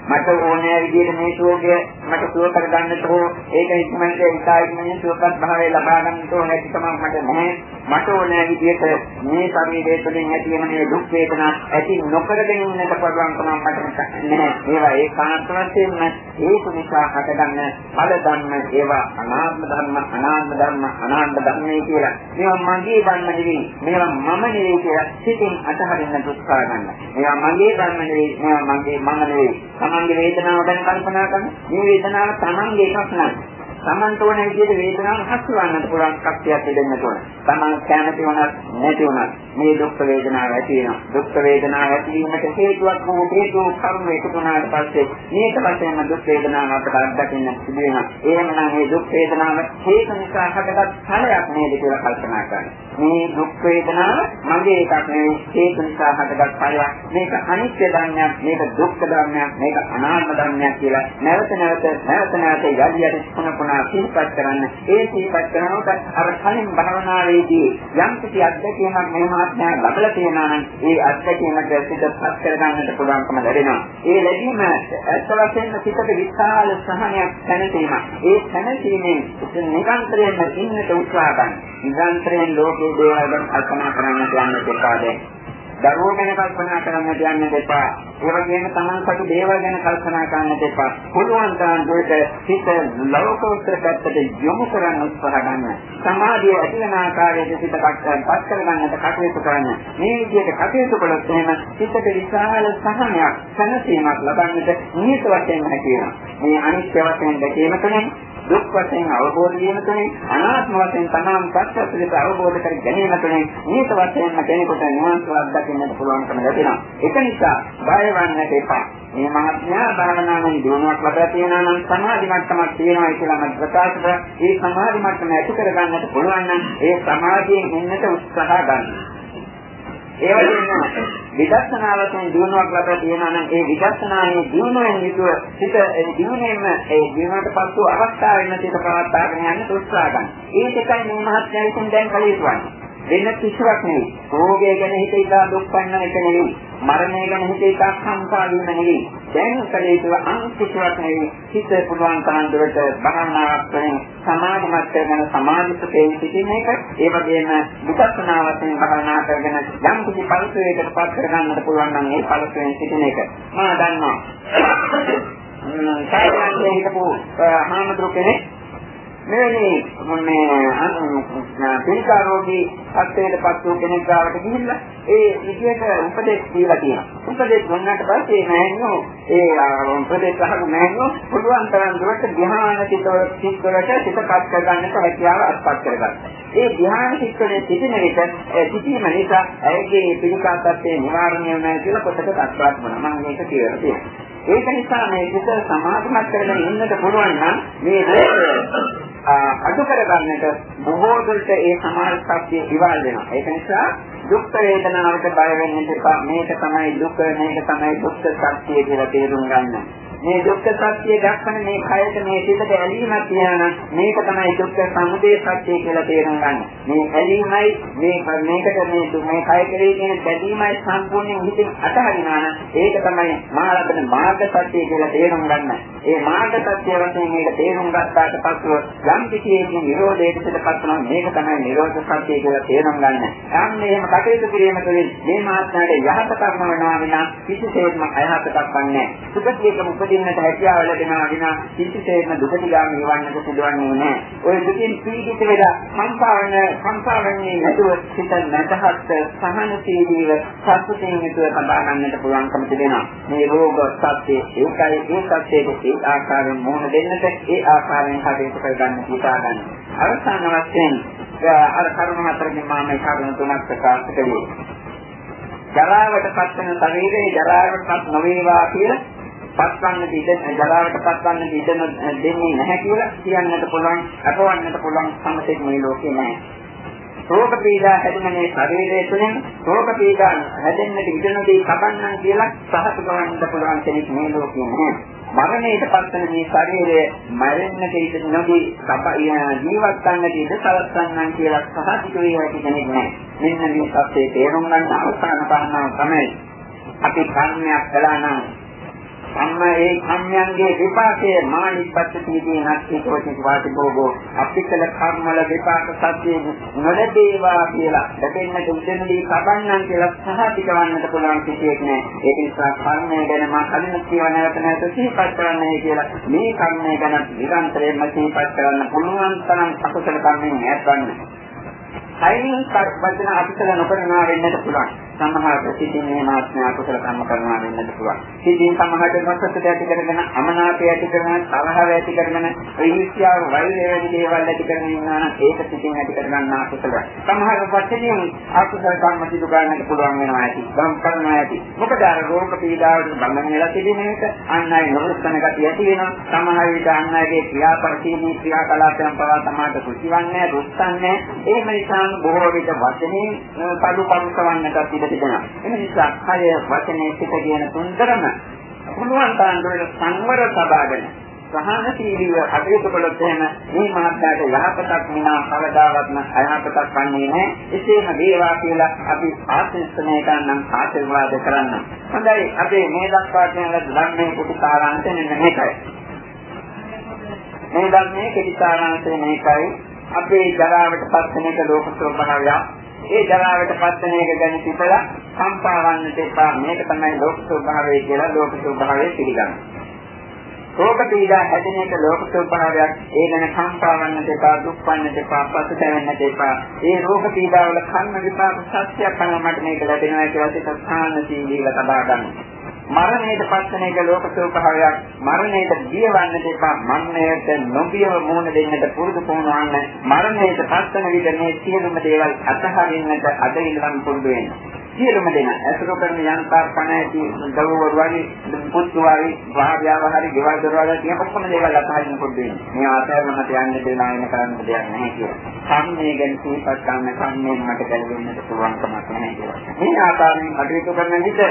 මට ඕනෑ විදිහට මේ ශෝකය මට සුව කර ගන්නට හෝ ඒක ඉක්මනට ඉතාලිමේ සුවපත් භාවය ලබා ගන්නට ඕන නැති කමක් මට නැහැ. මට ඕනෑ විදිහට මේ ශරීරය තුළින් ඇති වෙන මේ දුක් වේදනා ඇති නොකරගෙන ඉන්නට පුළුවන් කමක් මට නැහැ. ඒවා ඒකාන්ත වශයෙන්ම ඒක නිසා හටගන්න ඵල ධර්ම ඒවා අනාත්ම ධර්ම අනාත්ම ධර්ම අනාත්ම ධර්මයි කියලා. මේවා මගේ ධර්ම නෙවෙයි. මේවා මම නෙවෙයි කියලා සිතින් අතහරින්න උත්සාහ ගන්න මේවා මගේ ධර්ම නෙවෙයි. මේවා මගේ මම නෙවෙයි. තමන්ගේ වේදනාව ගැන කල්පනා කරන මේ වේදනාව තමන්ගේ එකක් නෑ තමන්ට ඕන විදිහට වේදනාව හසුරවන්නට පුළුවන් ශක්තියක් දෙන්න ඕන. තමන් කැමති වුණත් නැති වුණත් මේ දුක් වේදනාව ඇති වෙනවා. දුක් වේදනාව ඇති වීමට හේතුවක් වූ හේතු කර්ම එකතු වුණාට පස්සේ මේක වශයෙන්ම දුක් වේදනාව අපට අත්දකින්න සිදු වෙනවා. එහෙමනම් මේ දුක් වේදනාව හේතු නිසා හටගත් ඵලයක් නේද කියලා කල්පනා කරන්න. මේ දුක් වේදනාව මගේ එකක් නෙවෙයි හේතු නිසා හටගත් ඵලයක්. මේක අනිත්‍ය ධර්මයක්, මේක දුක්ඛ ධර්මයක්, මේක අනාත්ම ධර්මයක් කියලා නැවත නැවත නැවත නැවත යලි යලි පුන පුන කාරණා සිහිපත් කරන්න. ඒ සිහිපත් කරනකොට අර කලින් භාවනාවේදී යම් කිසි අත්දැකීමක් මේ මාත්‍යා ලැබලා තියෙනවා නම් ඒ අත්දැකීමට සිතපත් කරගන්නට පුළුවන්කම ලැබෙනවා. ඒ ලැබීම ඇත්ත වශයෙන්ම සිතට විශාල සහනයක් දැනෙතීම. ඒ දැනෙතීමෙන් නිරන්තරයෙන්ම ඉන්නට උත්සාහ ගන්න. නිරන්තරයෙන් ලෝකේ දේවල් ගැන කල්පනා කරන්න යන්න දෙපා දැන්. දරුවෝ ගැන කල්පනා කරන්න යන්න දෙපා. ඒ වගේම තමන් සතු දේවල් ගැන කල්පනා කරන්නට එපා. පුළුවන් තරම් දුරට හිත ලෞකික පැත්තට යොමු කරන්න උත්සාහ ගන්න. සමාධිය ඇති වෙන ආකාරයට සිත පත් කරගන්නට කටයුතු කරන්න. මේ විදිහට කටයුතු කළොත් එහෙම හිතට විශාල සහනයක්, සැනසීමක් ලබන්නට නිහිත වශයෙන් හැකියි. මේ අනිත්‍ය වශයෙන් දැකීම තුළින් දුක් වශයෙන් අවබෝධ වීම තුළින් අනාත්ම වශයෙන් තමන් සත්‍යස්වરૂප අවබෝධ කර ගැනීම තුළින් නියත වශයෙන්ම කෙනෙකුට නිවන් සුවයක් දකින්නට පුළුවන්කම ලැබෙනවා. ඒක නිසා බය වන්නට එපා. මේ මහත්මයා භාවනාවෙන් දිනුවක් ලබා තියෙනවා නම් සමාධි මට්ටමක් තියෙනවා කියලා මම ප්‍රකාශ කරා. ඒ සමාධි මට්ටම ඇති කරගන්නට පුළුවන් නම් ඒ සමාධියෙන් ඉන්නට උත්සාහ ගන්න. ඒ වගේම විදර්ශනාවකින් දිනුවක් ලබා තියෙනවා නම් ඒ විදර්ශනාවේ දිනුවෙන් යුතුව සිත දිනුවෙන්ම ඒ දිනුවට පසු අවස්ථාවෙන්න සිත පවත්වාගෙන යන්න උත්සාහ ගන්න. ඒක එකයි මේ මහත්මයා විසින් දැන් කළ යුතු වන්නේ. වෙන කිසිවක් නෙවෙයි. රෝගය ගැන හිත ඉඳා දුක් පන්න එක නෙවෙයි. මරණය ගැන හිත ඉඳා සංකා වීම නෙවෙයි. දැන් කලේතුව අන් කිසිවක් නෙවෙයි. හිත පුදුමන් තරම් දුරට භාවනාවක් කරන සමාධිමත් කරගෙන සමාධිපතේ සිටින එක. ඒ වගේම විපස්සනා වශයෙන් භාවනා කරගෙන යම් කිසි පරිසරයකට පත් කරගන්නට පුළුවන් නම් ඒ පරිසරයෙන් සිටින එක. මා දන්නවා. සායනයේ හිටපු හාමුදුරු කෙනෙක් මෙවැනි මේ පිළිකා රෝගී අත්යටපත් වූ කෙනෙක් ගාවට ගිහිල්ලා ඒ විදියට උපදෙස් දීලා තියෙනවා. උපදෙස් දුන්නාට පස්සේ මෑණියෝ ඒ උපදෙස් අහපු මෑණියෝ පුළුවන් තරම් දුරට ධ්‍යාන සිතවල සිත්වලට සිතපත් කරගන්නට හැකියාව අත්පත් කරගත්තා. ඒ ධ්‍යාන සිත්වලේ සිටින විට සිටීම නිසා ඇයගේ පිළිකා තත්ත්වයේ නිවාරණය වෙනවා කියලා පොතක දක්වාත් වුණා. මම මේක කියලා තියෙනවා. ඒක නිසා මේ සිත සමාධිමත් කරගෙන ඉන්නට පුළුවන් නම් මේ අඩු කරගන්නට බොහෝ දුරට ඒ සමාන සත්‍ය ඉවල් වෙනවා. ඒක නිසා දුක් වේදනාවට බය වෙන්න එපා. මේක තමයි දුක, මේක තමයි දුක්ඛ සත්‍ය කියලා තේරුම් ගන්න. මේ දුක්ඛ සත්‍ය දක්වන මේ කයට මේ සිතට ඇලීමක් තියනවා මේක තමයි දුක්ඛ සමුදය සත්‍ය කියලා තේරුම් ගන්න. මේ ඇලීමයි මේ මේකට මේ මේ කය කෙරේ තියෙන බැඳීමයි සම්පූර්ණයෙන් හිතින් අතහරිනවා නම් ඒක තමයි මාළබන මාර්ග සත්‍ය කියලා තේරුම් ගන්න. ඒ මාර්ග සත්‍ය වශයෙන් මේක තේරුම් ගත්තාට පස්සෙ යම් කිසියකින් නිරෝධයට පිටපත් වෙනවා මේක තමයි නිරෝධ සත්‍ය කියලා තේරුම් ගන්න. යම් මේම කටයුතු කිරීම තුළින් මේ මාත්‍රාට යහපතක්ම වෙනවා විනා කිසිසේත්ම අයහපතක් වන්නේ නැහැ. සුඛිතේකම උපදින්නට හැකියාව ලැබෙනවා විනා කිසිසේත්ම දුකට ගාම නිවන්නට සිදුවන්නේ නැහැ. ඔය දුකින් පීඩිත වෙලා සංසාරන සංසාරන්නේ නැතුව සිත නැතහත් සහනශීලීව සතුටින් යුතුව සබා ගන්නට පුළුවන්කම තිබෙනවා. මේ රෝග සත්‍ය ඒකයි ඒ සත්‍යයේ ඒ ආකාරයෙන් මොහොන දෙන්නට ඒ ආකාරයෙන් කටයුතු කරගන්න හිතා ගන්න. අවසාන වශයෙන් අර කරුණ හතරකින් මම මේ කරුණ තුනක් ප්‍රකාශ කළේ. ජරාවට පත් වෙන ශරීරයේ ජරාවට පත් නොවේවා කියලා පත්වන්න ඉඩ ජරාවට පත්වන්න ඉඩ දෙන්නේ නැහැ කියලා කියන්නට පුළුවන් අපවන්නට පුළුවන් සම්පතේ මේ ලෝකේ නැහැ. රෝග පීඩා හැදෙන මේ ශරීරය තුළින් රෝග පීඩා හැදෙන්නට ඉඩ නොදී කපන්නම් කියලා සහතු කරන්න පුළුවන් කෙනෙක් මේ ලෝකේ නැහැ. මරණයට පත්වන මේ ශරීරය මරෙන්නට ඉඩ නොදී ජීවත් වන්නට ඉඩ සලස්වන්නම් කියලා සහතික වේ හැකි කෙනෙක් නැහැ. මෙන්න මේ සත්‍යයේ තේරුම් ගන්න අවසාන කාරණාව තමයි අපි කර්මයක් කළා නම් අන්න ඒ කම්යන්ගේ විපාකයේ මානිපත්තියේදී නැති කොටි වාති භෝගෝ අපිකල කර්මවල විපාක සත්‍යයේ නොලැබේවා කියලා. දෙපෙන්නට උදෙන්දී සබන්නන් කියලා සහතිකවන්නට පුළුවන් කිසියෙක් නෑ. ඒක නිසා කර්මය ගැන මා කලින් කියව නැවත නැවත සිහිපත් කරන්නයි කියලා මේ කර්මය ගැන නිරන්තරයෙන්ම සිහිපත් කරන්න පුළුවන් තරම් අකුසල කර්මෙන් ඈත් වන්න. කයින් වචන අකුසල නොකරනවා වෙන්නට පුළුවන්. සමහර ප්‍රතිදින මේ මාත්‍ය අකුසල කර්ම කරනවා වෙන්නට පුළුවන්. ඉතින් සමහරට නොසතුට ඇති කරගෙන අමනාපය ඇති කරගෙන තරහව ඇති කරගෙන ඊර්ෂ්‍යාව වෛරය වැනි දේවල් ඇති කරගෙන ඉන්නවා නම් ඒක සිතින් ඇති කරගන්න අකුසල. සමහර වචනින් අකුසල කර්ම සිදු කරන්නට පුළුවන් වෙනවා ඇති. ගම් කරනවා ඇති. මොකද අර රෝග පීඩාවට බඳින වෙලා තිබෙන එක අන්නයි නොරුස්සන ගතිය ඇති වෙනවා. සමහර විට අන්නයිගේ ක්‍රියාපරිශීලී ක්‍රියාකලාපයන් පවා තමයි කුසිවන්නේ, රුස්සන්නේ. එහෙම නිසා නම් බොහෝ විට වචනේ පඩු පරිසවන්නට ඉඩ තිබෙනවා. ඒ නිසා කය වචනේ සිත කියන තුන්දරම පුළුවන් තරම් දුරට සංවර සබාගෙන සහනශීලීව කටයුතු කළොත් එහෙම මේ මාර්ගයට යහපතක් විනා කවදාවත්ම අයහපතක් වන්නේ නැහැ. එසේම වේවා කියලා අපි ආශිර්වාදනය කරනම් ආශිර්වාද කරන්න. හොඳයි අපි මේ දක්වා කියන ධර්මයේ කුටි සාරාංශය මෙන්න මේකයි. මේ ධර්මයේ කුටි සාරාංශය මේකයි. අපේ ජරාවට පත් වෙන එක ලෝක ස්වභාවය. ඒ ජරාවට පත් වෙන එක ගැන සිතලා සම්පාවන්නට එපා. මේක තමයි ලෝක ස්වභාවය කියලා ලෝක ස්වභාවය පිළිගන්නවා. රෝග පීඩා හැදෙන එක ලෝක ස්වභාවයක්. ඒ ගැන කම්පාවන්නට එපා, දුක් වන්නට එපා, පසුතැවෙන්නට එපා. ඒ රෝග පීඩා වල කර්ම විපාක සත්‍යයක් අනුව මට මේක ලැබෙනවා කියලා සිත ස්ථානශීලීව තබා ගන්න. මරණයට පස්සන එක ලෝක ස්වභාවයක්. මරණයට බියවන්නට එපා. මරණයට නොබියව මුහුණ දෙන්නට පුරුදු පුහුණුවන්න. මරණයට පස්සන විට මේ සියලුම දේවල් අතහරින්නට අද ඉඳන් පුරුදු වෙන්න. සියලුම දෙනා අසුර කරන යන්තා පණ ඇති දරුවෝ වගේ පුතු වගේ භාර්යාව හරි ගෙවල් දරුවල් කියන ඔක්කොම දේවල් අතහරින්න පොඩ්ඩ වෙනවා. මේ ආසාවම තියන්න දෙලා වෙන කරන්න දෙයක් නැහැ කියලා. සම්මේ ගැන සිහිපත් කරන සම්මේ මට ගැලවෙන්නට පුළුවන්කමක් නැහැ කියලා. මේ ආකාරයෙන් කටයුතු කරන විට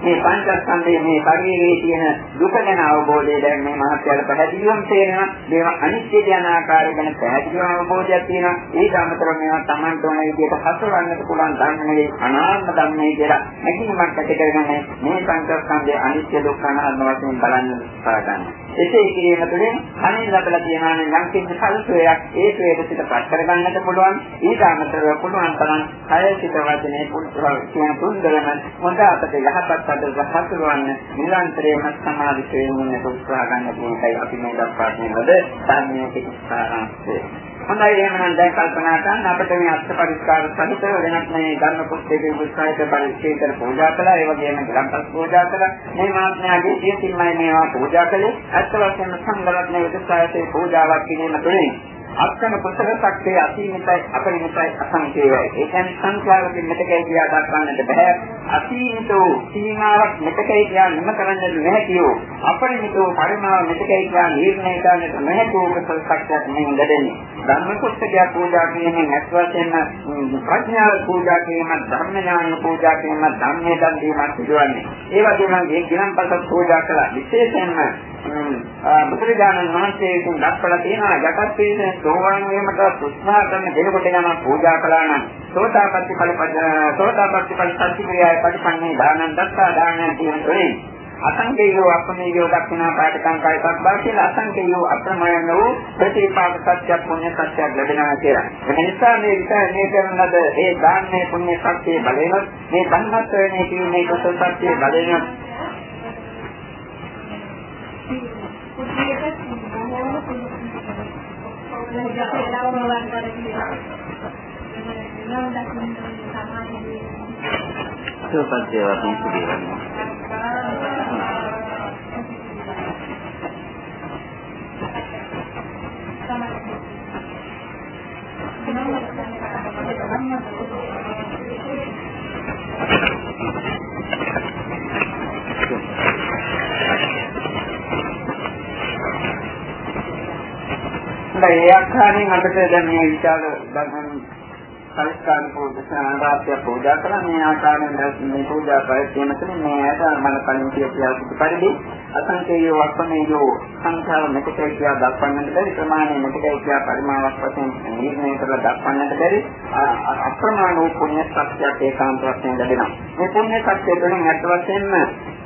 මේ පංචස්කන්ධයේ මේ ශරීරයේ තියෙන දුක ගැන අවබෝධය දැන් මේ මහත්යල පැහැදිලිවම තේරෙනවා. මේවා අනිත්‍ය යන ආකාරය ගැන පැහැදිලිව අවබෝධයක් තියෙනවා. ඒක අමතරව මේවා Tamanට ඕන විදිහට හසුරවන්නට පුළුවන් ධර්මයේ අනාත්ම ධර්මයේ කියලා හැකියාවක් ඇති කරගන්න මේ පංචස්කන්ධයේ අනිත්‍ය දුක්ඛ අනාත්ම වශයෙන් බලන්න උත්සාහ කරනවා. එසේ කිරීම තුළින් කණින් ලැබලා තියෙනවා නම් යම් කිසි සල්සෝයක් ඒ ශ්‍රේත සිතපත් කරගන්නට පුළුවන්. ඊට අමතරව පුළුවන් තරම් කය සිත වචනේ පුරුතව කියන තුන්දරම හොඳ අපට යහපත් පදවල හසුරවන්න නිරන්තරයෙන්ම සමාධි ශ්‍රේණියෙන් උත්සාහ ගන්න එකයි අපි මේ දක්වා තියෙනවද ධර්මයේ පිටස්තරාංශය. හොඳයි එහෙනම් දැන් කල්පනා කරන්න. අපිට මේ අර්ථ පරිස්කාර සහිතව වෙනත් මේ ධර්ම පුස්තකයේ විස්තරිත පරිච්ඡේදන පූජා කළා. ඒ වගේම ග්‍රන්ථස් පූජා කළා. මේ මාත්‍යාගේ සියතින්මයි මේවා පූජා කළේ. අත්ත වශයෙන්ම සංගරත්න විදසායතේ පූජාවක් කිරීම තුළින් අක්කන කුසල ශක්තිය අසීමිතයි අපරිමිතයි අසංකේයයි. ඒ කියන්නේ සංඛ්‍යාවකින් මෙතකයි කියා දක්වන්නට බෑ. අසීමිත වූ සීමාවක් මෙතකයි කියා නිම කරන්නට නොහැකියෝ. අපරිමිත වූ පරිමාව මෙතකයි කියා නිර්ණය කරන්නට නොහැකි වූ කුසල ශක්තියක් මෙන් ලැබෙන්නේ. ධර්ම කුසලයක් පූජා කිරීමෙන් ඇස් වශයෙන්ම ප්‍රඥාව පූජා කිරීම, ධර්ම ඥාන පූජා කිරීම, ධම්මයේ දන් දීමක් සිදුවන්නේ. ඒ වගේම මේ ගිලන්පසත් පූජා කළා. විශේෂයෙන්ම බුදුරජාණන් වහන්සේ විසින් දක්වලා තියෙනවා යටත් පිළිසෙන් සෝවාන් වීමට උත්සාහ කරන දෙනකොට යන පූජා කළා නම් සෝතාපට්ටි ඵල සෝතාපට්ටි ඵල සත්‍චික්‍රියාවේ පරිපන්නේ දානං දත්තා දානං කියන තුනේ අසංකේයෝ අපමේයෝ දක්ෂිනා පාඨකං කායසක් බව කියලා අසංකේයෝ අප්‍රමාණ වූ ප්‍රතිපාක සත්‍ය පුණ්‍ය සත්‍යයක් ලැබෙනවා කියලා. ඒ නිසා මේ විතරනේ කරන ලද ඒ දාන්නේ පුණ්‍ය සත්‍යයේ බලයෙන් මේ ධම්මත්වයේ කියන්නේ කුසල සත්‍යයේ බලයෙන් සුවපත් දේවා පිණිස දේවන්නේ. හොඳයි ඒ ආකාරයෙන් අපිට දැන් මේ විචාර සංස්කාර පූජානාරාත්‍ය පූජා කළා මේ ආකාරයෙන් මේ පූජා පරිත්‍යාග තුළින් මේ ඇත මන කලින් කියලා පරිදි අසංකේය වස්මනේයෝ සංඛාර මෙතකයි කියා දක්වන්නට බැරි ප්‍රමාණය මෙතකයි කියා පරිමාවක් වශයෙන් නිර්ණය කරලා දක්වන්නට බැරි අප්‍රමාණ වූ පුණ්‍ය ශක්තියක් ඒකාන්ත වශයෙන් ලැබෙනවා. මේ පුණ්‍ය ශක්තිය තුළින් අත් වශයෙන්ම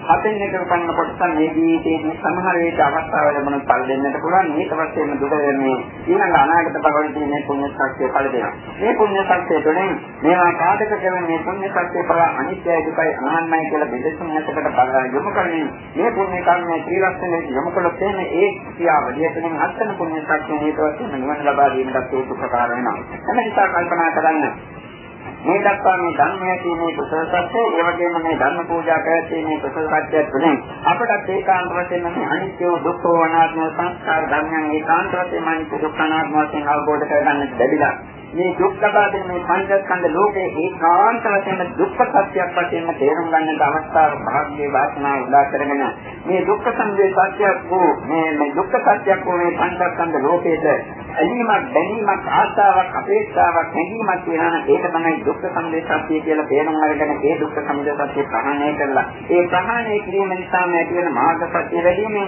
හතෙන් එක කරන කොටස මේ ජීවිතයේ සමහර විට අවස්ථාව ලැබුණොත් පළ දෙන්නට පුළුවන්. මේක වශයෙන් දුක මේ ඊළඟ අනාගත භවවලදී මේ පුණ්‍ය ශක්තිය පළ දෙනවා. මේ පුණ්‍ය ශක්තිය තුළින් මේවා පාදක කරන මේ පුණ්‍ය ශක්තිය පළ අනිත්‍යයි දුකයි අනාත්මයි කියලා බෙදෙන්න නැතකට බලලා යොමු කරන්නේ මේ පුණ්‍ය කර්මයේ ත්‍රිලක්ෂණය යොමු කළොත් එන්නේ ඒ ක්‍රියාවලිය තුළින් අත්න පුණ්‍ය ශක්තිය හේතු වශයෙන් නිවන ලබා ගැනීමට උපකාර වෙනවා. එම නිසා කල්පනා කරන්න මේ දක්වා මේ ධර්මයේ තියෙන කුසල සත්‍ය, ඒ වගේම මේ ධර්ම පූජා පැවැත්ීමේ කුසල සත්‍යය තුළින් අපට ඒකාන්ත වශයෙන් මේ අනිත්‍ය දුක්ඛ අනාත්ම සංස්කාර ධර්මයන් ඒකාන්ත වශයෙන් අනිත්‍ය දුක්ඛ අනාත්ම වශයෙන් අවබෝධ කරගන්නට ලැබිලා මේ දුක් ලබා දෙන මේ පංචස්කන්ධ ලෝකයේ ඒකාන්ත වශයෙන් දුක්ඛ සත්‍යයක් වශයෙන් තේරුම් ගන්නට අවස්ථාව භාග්‍ය වාසනාව උදා කරගෙන මේ දුක්ඛ සංදේ සත්‍යයක් වූ මේ මේ දුක්ඛ සත්‍යයක් වූ මේ පංචස්කන්ධ ලෝකයේ ඇලීමක් බැඳීමක් ආශාවක් අපේක්ෂාවක් හැඟීමක් වෙනා ඒක තමයි දුක්ඛ සංදේ සත්‍ය කියලා තේරුම් අරගෙන ඒ දුක්ඛ සංදේ සත්‍ය ප්‍රහාණය කරලා ඒ ප්‍රහාණය කිරීම නිසා ඇති වෙන මාර්ග සත්‍ය ලැබීමේ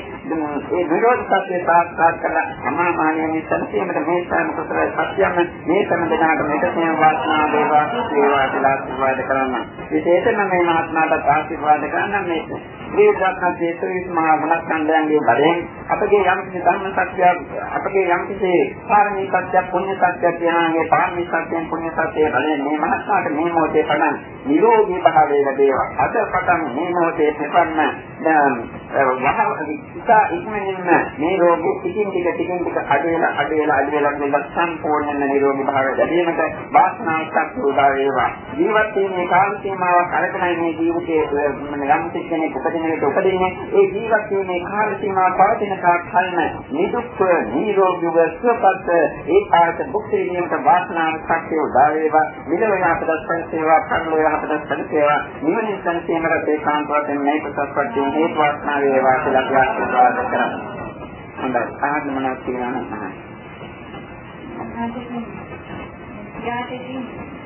ඒ විරෝධ සත්‍ය සාක්ෂාත් කරලා සමාමානීය සත්‍යයට මේ සාම කුසල සත්‍යයන් මේ සෑම දෙනාටම එකසේම වාසනාව වේවා වේවා කියලා ආශිර්වාද කරන්න. විශේෂයෙන්ම මේ මහත්මයාට ආශිර්වාද කරන්න මේ ශ්‍රීරත්න දේශවිස් මහා ගුණස්කන්ධයන්ගේ බලයෙන් අපගේ යම් කිසි ධර්ම සත්‍යයක් අපගේ යම් කිසි පාරමී සත්‍ය පුණ්‍ය සත්‍ය කියනවාගේ පාරමී සත්‍යයෙන් පුණ්‍ය සත්‍යය බලන්නේ මේ මහත්මාට මේ මොහොතේ පටන් නිරෝගී භාවය ලැබේවා. අද පටන් මේ මොහොතේ ප්‍රපන්න වහවදිසා ඉක්මනින්ම මේ රෝගේ ටිකින් ටික ටිකින් ටික අඩේලා අඩේලා අඩේලා ගිහින් සම්පූර්ණ නිරෝගී භාවය ලැබීමට වාසනාවක් උදා වේවා. ජීවත් වීමේ කාල සීමාව කලකනයි මේ ජීවිතයේ යම් කෙනෙක් උපදිනකොට උපදින්නේ ඒ ජීවත් වීමේ කාල සීමාව පවතින තාක් කල්ම නිදුක්ව නිරෝගීව සුවපත් ඒ කාලත භුක්ති විඳීමට වාසනාවක් ශක්තිය උදා වේවා. මෙලොව යහපත සැලසේවා, පරලොව යහපත සැලසේවා. නිවනින් සැලසීමට ඒ කාන්තාවෙන් මේ ප්‍රසස්පත්යෙන් හේතු වාසනා වේවා කියලා අපි ආශිර්වාද කරමු. හොඳයි. අහන්න මොනවද කියනවා නම්. යාටකින්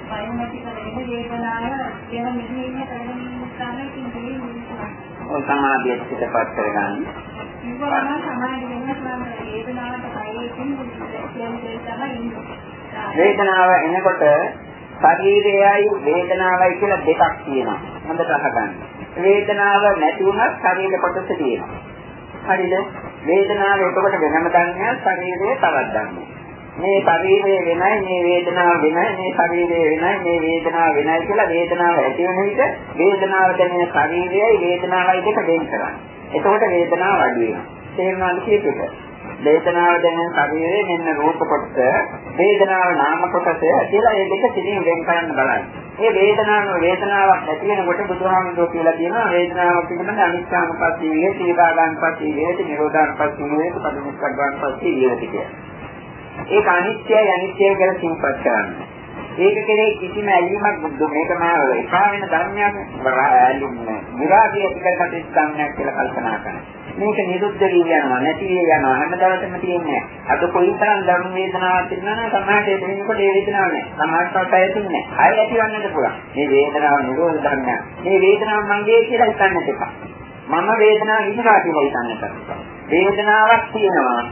වයින්මති කරගෙන වේදනාව කියන මෙහෙම කරගෙන ඉන්න තමයි කියන්නේ. ඔය සමාධිය පිටපත් කරගන්න. ඉවරම සමාධිය වෙනස් වේදනාවට කයෙකින් කියන්නේ තමයි වේදනාව එනකොට ශරීරයයි වේදනාවයි කියලා දෙකක් තියෙනවා. හොඳට අහගන්න. වේදනාව නැති වුණත් ශරීර කොටස තියෙනවා. හරිද? වේදනාව එතකොට වෙනම දන්නේ ශරීරය තවත් දන්නේ. මේ ශරීරය වෙනයි මේ වේදනාව වෙනයි මේ ශරීරය වෙනයි මේ වේදනාව වෙනයි කියලා වේදනාව ඇති වෙන විට වේදනාව දැනෙන ශරීරයයි වේදනාවයි දෙක දෙන්න කරන්නේ. එතකොට වේදනාව අඩු වෙනවා. තේරුණාද කියපේක? වේදනාව දැනෙන ශරීරයේ මෙන්න රූප කොටස වේදනාව නාම කොටස කියලා මේ දෙක පිළින් වෙන් කරන්න බලන්න. මේ වේදනාව වේදනාවක් ඇති වෙනකොට බුදුහාමුදුරුවෝ කියලා කියනවා වේදනාවක් පිළිබඳ අනිත්‍යනුපස්සී විහෙති, සීදාගානුපස්සී විහෙති, නිරෝධානුපස්සී විහෙති, පටිච්චසමුප්පාදනුපස්සී විහෙති කියලා. ඒක අනිත්‍යයි අනිත්‍යයි කියලා සිහිපත් කරන්න. ඒක කෙරේ කිසිම ඇලීමක් මේක මා එපා වෙන ධර්මයක් විරාගය ඇති කරගත යුතු ධර්මයක් කියලා කල්පනා කරනවා. මේක නිරුද්ධ වී යනවා නැති වී යනවා. හැමදාම තියෙන්නේ අද කොයිතරම් ධර්ම වේදනාවක් තිබුණා නම් සමාජයේ දෙන්නකොට ඒ වේදනාවක් නැහැ. සමාජයට පැයතුන්නේ නැහැ. ආය ඇතිවන්නට පුළුවන්. මේ වේදනාව නිරෝධ ධර්මයක්. මේ වේදනාව මගේ කියලා හිතන්නට එපා. මම වේදනාව විඳිනවා කියලා හිතන්නට එපා. වේදනාවක් තියෙනවා.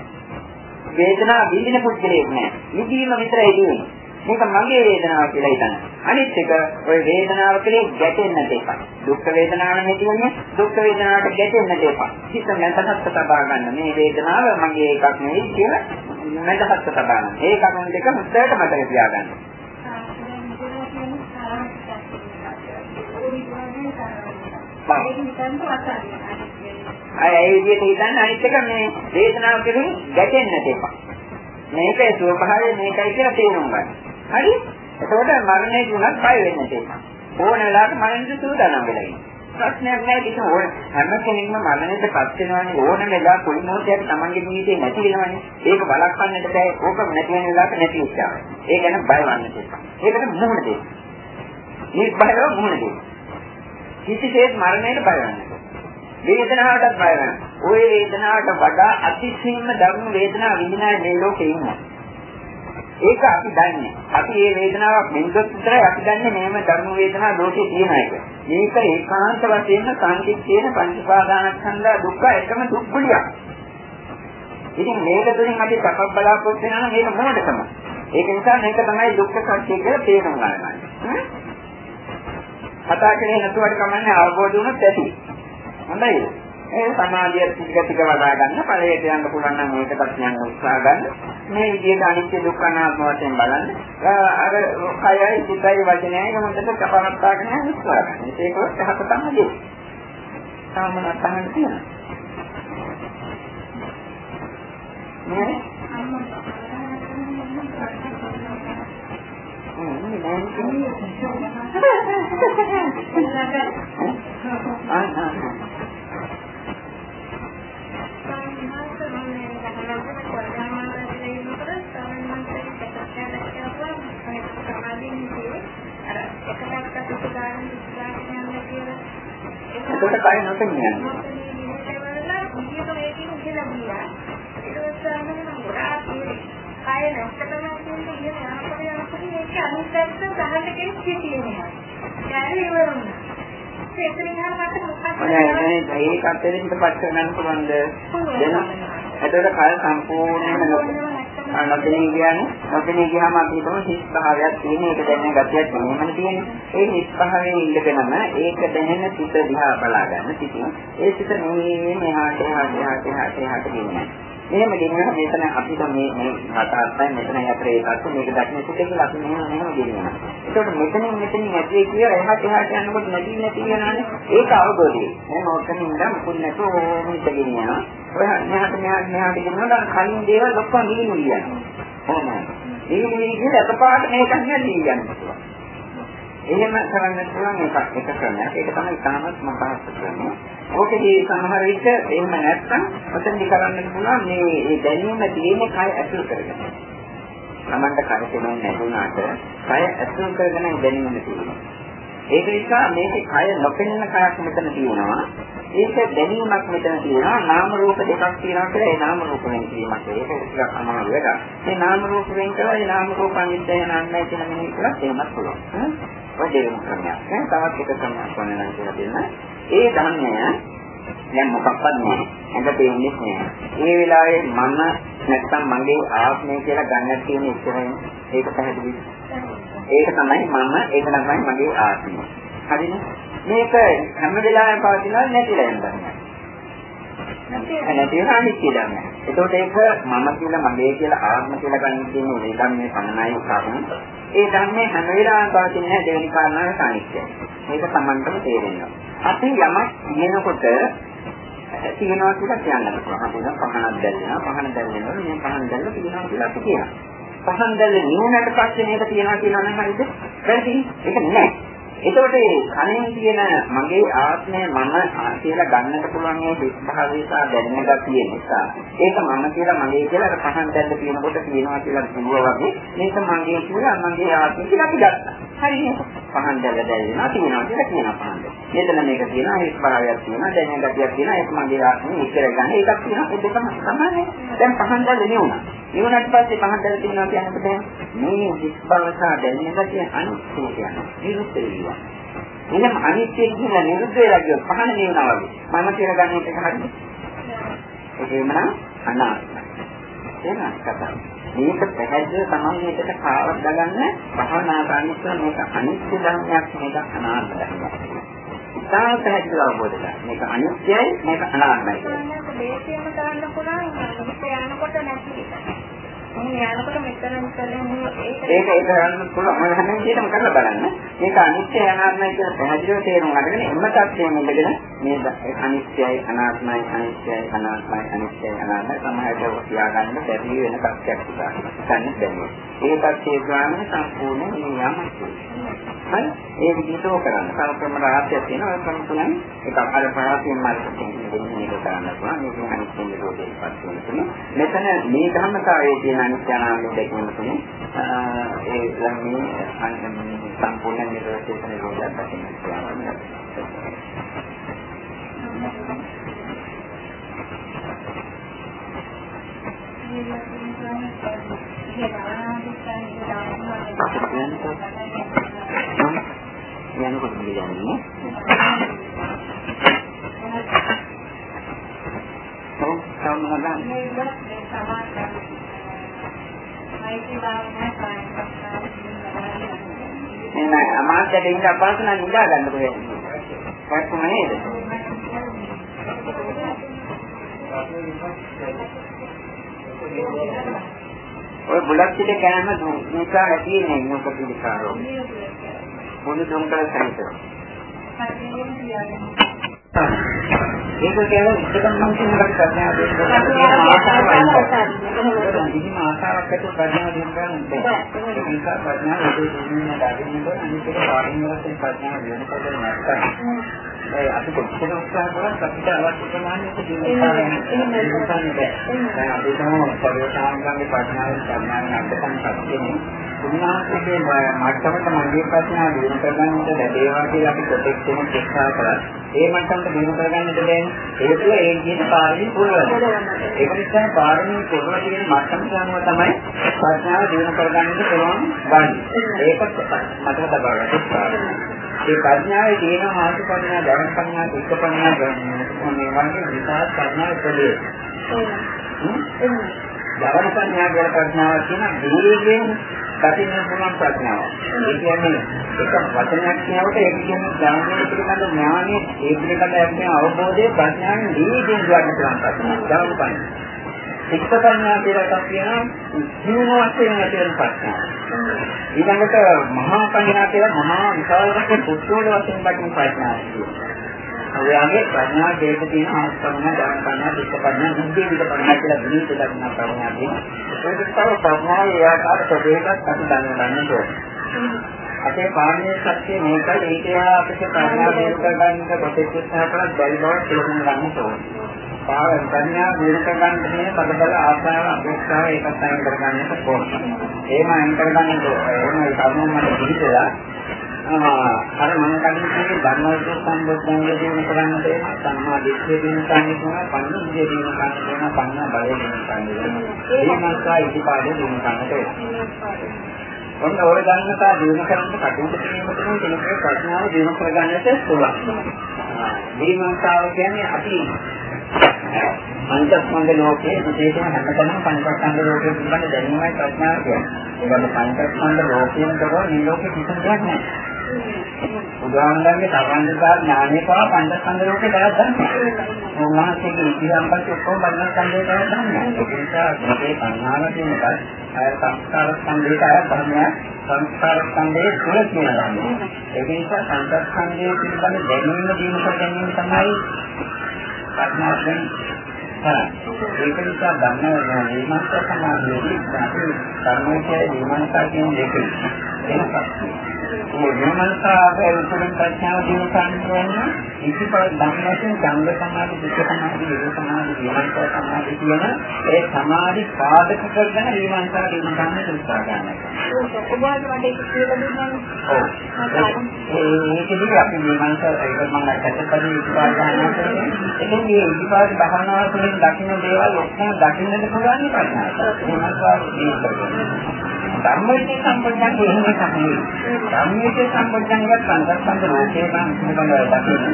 වේදනාව විඳින පුද්ගලයෙක් නෑ විඳීම විතරයි තියෙන්නේ. මේක මගේ වේදනාව කියලා හිතන්න. අනිත් එක ওই වේදනාව කෙරේ ගැටෙන්න දෙපා. දුක් වේදනාව නෙතිවන්නේ දුක් වේදනාවට ගැටෙන්න දෙපා. හිත නැතහත් තබා ගන්න. මේ වේදනාව මගේ එකක් නෙවෙයි කියලා නැතහත් තබා ගන්න. ඒ කරුණ දෙක මුත්තට මතක තියාගන්න. අය ඒ විදිහට හිතන්න අනිත් එක මේ වේදනාව කෙරෙහි ගැටෙන්න දෙපා. මේකේ ස්වභාවය මේකයි කියලා තේරුම් ගන්න. හරි? එතකොට මරණය දුනත් බය වෙන්න තියෙනවා. ඕන වෙලාවක මරණයට සූදානම් වෙලා ඉන්න. ප්‍රශ්නයක් නැහැ කිසිම ඕන හැම කෙනෙක්ම මරණයටපත් වෙනවනේ ඕන වෙලාවක කොයි මොහොතයක තමන්ගේ ජීවිතේ නැති වෙනවනේ. ඒක බලක්වන්නට බෑ. ඕක නැති වෙන වෙලාවක නැති වෙච්චා. ඒ ගැන බය වන්න තියෙනවා. ඒකට මුහුණ දෙන්න. මේ බයව මුහුණ දෙන්න. කිසිසේත් මරණයට බය වන්න. වේදනාවටත් බය වෙනවා. ওই වේදනාවට වඩා අතිශයින්ම ධර්ම වේදනාව විඳිනා මේ ලෝකේ ඉන්නවා. ඒක අපි දන්නේ. අපි මේ වේදනාවක් මෙන්දොත් විතරයි අපි දන්නේ මේම ධර්ම වේදනාව ලෝකේ තියෙන එක. මේක ඒකාන්ත වශයෙන්ම සංකීර්ණ පංචපාදානස්කන්ධ දුක්ඛ එකම දුක් ගුලියක්. ඉතින් මේක තුළින් අපි සකස් බලාපොරොත්තු වෙනවා නම් මේක මොනවද ඒක නිසා මේක තමයි දුක්ඛ සත්‍ය කියලා තේරුම් ගන්න. කතා කරේ නැතුවට කමන්නේ අවබෝධ වුණොත් ඇති. හොඳයි. ඒ සමාධිය ටික ටික වඩා ගන්න ඵලයට යන්න පුළුවන් නම් ඒකටත් යන්න උත්සාහ ගන්න. මේ විදිහට අනිත්‍ය දුක්ඛ අනාත්ම වශයෙන් බලන්න. අර කයයි සිතයි වචනයයි හොඳට කපවත්තාගෙන යන්න උත්සාහ ගන්න. ඒක හත තමයි. සාමන තහන් තියෙනවා. නේ? ආ ආ එතකොට කය නොපෙන්නේ යනවා. කය නැත්තටම කියන්නේ ඉගෙන යනකොට යනකොට මේක අනිත් පැත්ත ගහන්න කෙනෙක් හිටියේ නෑ. ඒක ඉවරුණා. ඒකත් එක්ක පිටපත් කරගන්න පුළුවන්ද? දෙන්න. එතකොට කය සම්පූර්ණයෙන්ම නොපෙනී කියන්නේ නොපෙනී ගියාම අපි හිස් භාවයක් තියෙන එක දැනෙන ගතියක් නෙමෙයි තියෙන්නේ. ඒ හිස් භාවයේ ඉඳගෙනම ඒක දැනෙන සිත දිහා බලා ගන්න සිටින. ඒ සිත මේ මෙහාට එහාට එහාට එහාට එහාට ගෙනියන්න. එහෙම ගෙනියන මෙතන අපිට මේ මේ හතරයි මෙතන හතරේ එකක් මේක දක්න සිට කියලා අපි මෙහෙම මෙහෙම ගෙනියනවා. ඒකට මෙතනින් මෙතනින් නැති කියලා එහාට එහාට යනකොට නැති නැති වෙනානේ ඒක අවබෝධය. එහෙනම් ඔතනින් ඉඳන් මුකුත් නැතුව ඕම ඉඳ ගෙනියනවා. ඔය මෙහාට මෙහාට මෙහාට ගෙනියනවා කලින් දේවල් ඔක්කොම නිවිනු යනවා. ඕනෑ. නිවිනු කියලා එකපාරට මේක නැති යනවා. එහෙම කරන්න පුළුවන් එකක් එක ක්‍රමයක්. ඒක තමයි තාමත් මතහත් ක්‍රමය. ඕකේ සමහර විට එහෙම නැත්නම් ඔතෙන්දි කරන්න පුළුවන් මේ මේ දැනීම තියෙන කය ඇතුල් කරගෙන. Tamanta කය තේමෙන්නේ නැතුණාට කය ඇතුල් කරගෙන දැනීම තියෙනවා. ඒක නිසා මේකේ කය නොපෙනෙන කයක් මෙතන තියෙනවා. ඒක දැනීමක් මෙතන තියෙනවා. නාම රූප දෙකක් තියෙනවා කියලා ඒ නාම රූප වෙන කීමක්. ඒක ටිකක් අමාරු වැඩක්. මේ නාම රූප වෙන කරලා ඒ නාම රූප අනිත්‍ය යනන්නයි කියන මෙහෙය කියලා තේමත් පුළුවන්. ඔය දෙකම ක්‍රමයක්. දැන් තවත් එක ක්‍රමයක් වුණා කියලා දෙන්න. ඒ ධර්මය දැන් මොකක්වත් නෑ. ඇඟ පේන්නේ නෑ. ඒ වෙලාවේ මම නැත්තම් මගේ ආත්මය කියලා ගන්න තියෙන ඉස්සරහින් ඒක පැහැදිලි. ඒක තමයි මම, ඒක තමයි මගේ ආත්මය. හරිද? මේක හැම වෙලාවෙම පවතිනවා නැතිලා යනවා. නැති වෙනා අනිත් කියලා නෑ. ඒකෝට ඒක මම කියලා මගේ කියලා ආත්ම කියලා ගන්න තියෙන වේදන් මේ පමණයි කරුණ. ඒ ධර්මයේ හැම වෙලාවෙම පවතින නැහැ දෙවෙනි කාරණාව සානිච්චය. මේක සම්බන්ධව තේරෙනවා. අපි යමක් කියනකොට තියෙනවා කියලා කියන්න පුළුවන්. අපි නම් පහනක් දැල්ලනවා, පහන දැල්ලනවා, මේ පහන දැල්ල තියෙනවා කියලා අපි කියනවා. පහන් දැල්ල නිවුනට පස්සේ මේක තියෙනවා කියනවා නම් හරිද? වැරදි. ඒක නෑ. එතකොට කණෙන් කියන මගේ ආත්මය මම කියලා ගන්නට පුළුවන් මේ විස්භාවය සහ දැනෙන ගතිය නිසා ඒක මම කියලා මගේ කියලා අර පහන් දැල්ල කියනකොට කියනවා කියලා කිව්වා වගේ මේක මගේ කියලා මගේ ආත්මය කියලා අපි ගත්තා. හරිනේ. පහන් දැල්ල දැල්ලනවා කියනවා කියලා කියනවා පහන් දැල්ල. මෙතන මේක තියෙනවා විස්භාවයක් තියෙනවා දැනෙන ගතියක් තියෙනවා ඒක මගේ ආත්මය ඉස්සර ගන්න ඒකක් තියෙනවා ඒ දෙකම සමානයි. දැන් පහන් දැල්ල නෙවුණා. ඊවනට පස්සේ පහන් දැල්ල තියෙනවා කියනකොට මේ විස්භාව සහ දැනෙන ගතිය අනිත්‍ය කියනවා. නිරුත් වෙනවා. එහෙනම් අනිත්‍ය කියන නිරුද්ධ වෙලා ගියොත් පහන නිවනවා වගේ. මම කියලා ගන්න එක හරිද? ඒකෙම නම් අනාත්මයි. එහෙනම් කතාව. මේක පැහැදිලිව තමයි මේකට කාවක් දාගන්න භවනා කරන්නේ මේක අනිත්‍ය ධර්මයක් මේක අනාත්ම ධර්මයක්. ඉතාල පැහැදිලිව අවබෝධ කරගන්න. මේක අනිත්‍යයි මේක අනාත්මයි. මේකෙම කරන්න පුළුවන් යනකොට නැති යනකොට මෙතන මෙතන ඒක ඒක ගන්න පුළුවන්. මම හැම විදිහටම කරලා බලන්න. මේක අනිත්‍ය අනාත්මයි කියලා පැහැදිලිව තේරුම් අරගෙන එම තත්ත්වයෙන් ඉඳගෙන මේ අනිත්‍යයි අනාත්මයි අනිත්‍යයි අනාත්මයි අනිත්‍යයි අනාත්මයි සමහරට කියාගන්න බැරි වෙන තත්ත්වයක් තිබෙනවා ගන්න බැහැ. ඒ තත්ත්වයේ ගානේ සම්පූර්ණ නියමයි හරි? ඒ විදිහට කරන්න. කල්පම රාජ්‍යය තියෙනවා. ඒ ක්‍රම තුනයි එක අර පරාසයෙන් මාර්ගයෙන් මේක කරන්න පුළුවන්. මේක අනිත්‍ය නිරෝධයෙන් පස්සේ වෙන මෙතන මේ ධර්මතාවයේ තියෙන අනිත්‍ය අනාත්ම දෙකම තුනේ. ඒ ළඟින් සම්පූර්ණ නිරෝධය නිරෝධයක් දකින්න පුළුවන්. යනකොට කියන්නේ ඔව් සම්මත එහෙනම් අමාත්‍යට ඉඳ අපහසු නම් නිදා ගන්න කොහෙද? කොහොම නේද? ඔය බුලත් පිට කෑම දුකා ඇති නේ මොකද පිළිකාරෝ. මොන දුම්කල සහිත. ඒක කියන්නේ එකම මම කියන එක ප්‍රඥා දෙන්න ආසාවක් ඇති ප්‍රඥා දෙන්න බෑ. ඒක නිසා ප්‍රඥා ඒකේ දෙන්නේ නැගින්න ඕන අනිත් එක පාරින් වලින් ප්‍රඥා වෙනකොට නැත්තම්. ඒ අපි කොච්චර උත්සාහ කරත් අපිට අවශ්‍ය ප්‍රමාණයට දිනන කාරණේ දැන් අපි තමයි පරිවර්තනාංගගේ ප්‍රඥාවෙන් ප්‍රඥාවෙන් අත්දැකීම් පස්සේ උන්වහන්සේගේ මට්ටමට මගේ ප්‍රශ්න දිනු කරගන්නට ලැබේවා කියලා අපි ප්‍රොටෙක්ට් වෙන චෙක්සා කරා. ඒ මට්ටමට දිනු කරගන්නට දැන් හේතුව ඒ කියන පාරමී පුරවන. ඒක නිසා පාරමී පුරවන කියන මට්ටමට අනුව තමයි ප්‍රඥාව දිනු කරගන්නට පුළුවන් ගන්න. ඒකත් මතක තබා ගන්න. ඒ ප්‍රඥාවේ තියෙන මානසික ප්‍රඥා, ධර්ම ප්‍රඥා, දුක්ඛ ප්‍රඥා මේ වගේ විශාල ප්‍රඥා ප්‍රදේ. ධර්ම සංඥා කියන ප්‍රඥාව කියන දීර්ඝයෙන් දකින්න පුළුවන් ප්‍රඥාව. ඒ කියන්නේ එක වචනයක් කියනකොට ඒක කියන්නේ ඥානයේ පිළිබඳ ඥානයේ ඒ පිළිබඳ ඇතිවන අවබෝධයේ ප්‍රඥාවෙන් දීර්ඝයෙන් ගන්න පුළුවන් ප්‍රඥාව. ධර්ම සංඥා. එක්ක ප්‍රඥා කියලා එකක් කියනවා ජීවන වශයෙන් ඇති වෙන ප්‍රඥාව. ඊළඟට මහා ප්‍රඥා කියලා මහා විශාල වශයෙන් පුස්තෝල වශයෙන් දකින ප්‍රඥාව කියනවා. ඔයගේ ප්‍රඥා දෙක තියෙන ආස්තමන දාන ප්‍රඥා දෙක ප්‍රඥා නිද්දේ විද ප්‍රඥා කියලා දිනේට දක්න ප්‍රඥා තියෙනවා. ඒක තමයි ප්‍රඥාවේ ආකාර ප්‍රදේශයක් අපි දැනගන්න ඕනේ. අපේ පාණ්‍ය සත්‍ය මේකයි ඒක එහා අපිට ප්‍රඥා දිනු කරගන්න ප්‍රතිචාර කරලා බැරි බව තේරුම් ගන්න ඕනේ. පාව ප්‍රඥා දිනු කරගන්න තියෙන පදබල ආශාව අපේක්ෂාව ඒකත් අයින් කරගන්නට ඕනේ. එහෙම අයින් කරගන්න ඕනේ. එහෙම ඒ කර්මොන් මට පිළිදලා අර මම කලින් කිව්වේ ධර්මෝපදේශ සම්බුද්ධංගය දිනු කරන්න තේම සම්මා දිට්ඨිය දිනු කරන්න තේම පඤ්ඤාය දිනු කරන්න තේම පඤ්ඤා බලය දිනු කරන්න තේම මේ මාසා ඉතිපාදේ දිනු කරන්න තේම ඔන්න ඔය ධර්මතා දිනු කරන්න කටයුතු කිරීමට නම් කෙනෙකුගේ ප්‍රඥාව දිනු කරගන්නට පුළුවන්. මේ මාසාව කියන්නේ අපි පංචස්කන්ධ ලෝකයේ විශේෂම හැමතැනම පංචස්කන්ධ ලෝකයේ පිළිබඳ දැනීමයි ප්‍රඥාව කියන්නේ. ඒකම පංචස්කන්ධ ලෝකයෙන් කරෝ මේ ලෝකෙ කිසිම දෙයක් නැහැ. බුදුහාමුදුරන්ගේ සර්වඥතා ඥානය පවා පංචස්කන්ධ ලෝකේ කරක් ගන්නවා. උන්වහන්සේගේ ඉතිහාසපත් ඔක්කොම පංචස්කන්ධේ කරක් ගන්නවා. ඒ නිසා මේ සංහාන කියන එක අය සංස්කාර ස්කන්ධයට අය ධර්මයක් සංස්කාර ස්කන්ධයේ තුල කියනවා. ඒ නිසා පංචස්කන්ධයේ පිළිබඳ දැනීම දිනු කර ගැනීම තමයි ප්‍රඥාවෙන් ඒක නිසා ධර්ම විමර්ශන සමාධියේදී අපි ධර්මයේ විමර්ශන කියන දෙකේ වෙනසක් මේ විමර්ශනාවේ උතුම් ප්‍රඥාව දිනු ගන්න ඉතිපර ධම්මයෙන් ඡන්ද සමාධි දුක්ඛ සමාධි විද සමාධි විමර්ශන සමාධි කියන ඒ සමාධි පාදක කරගෙන විමර්ශන දිනු ගන්න උත්සාහ ගන්නවා. ඔබ වහන්සේ මට කියලා දුන්නා. ඔව්. ඒකදී අපි විමර්ශන ඒක මම කැටපඩි උත්සාහ ගන්නවා. එතෙන් මේ ඉතිපාද භවනාව තුළින් දකින්න දේවල් ඔක්කොම දකින්නට පුළුවන් ප්‍රඥාව. විමර්ශන ධම්මයේ සම්පූර්ණ කියන්නේ තමයි. ධම්මයේ සම්පූර්ණංගත් පංචස්කන්ධ රූපේ නම් පිළිබඳව දකින්න.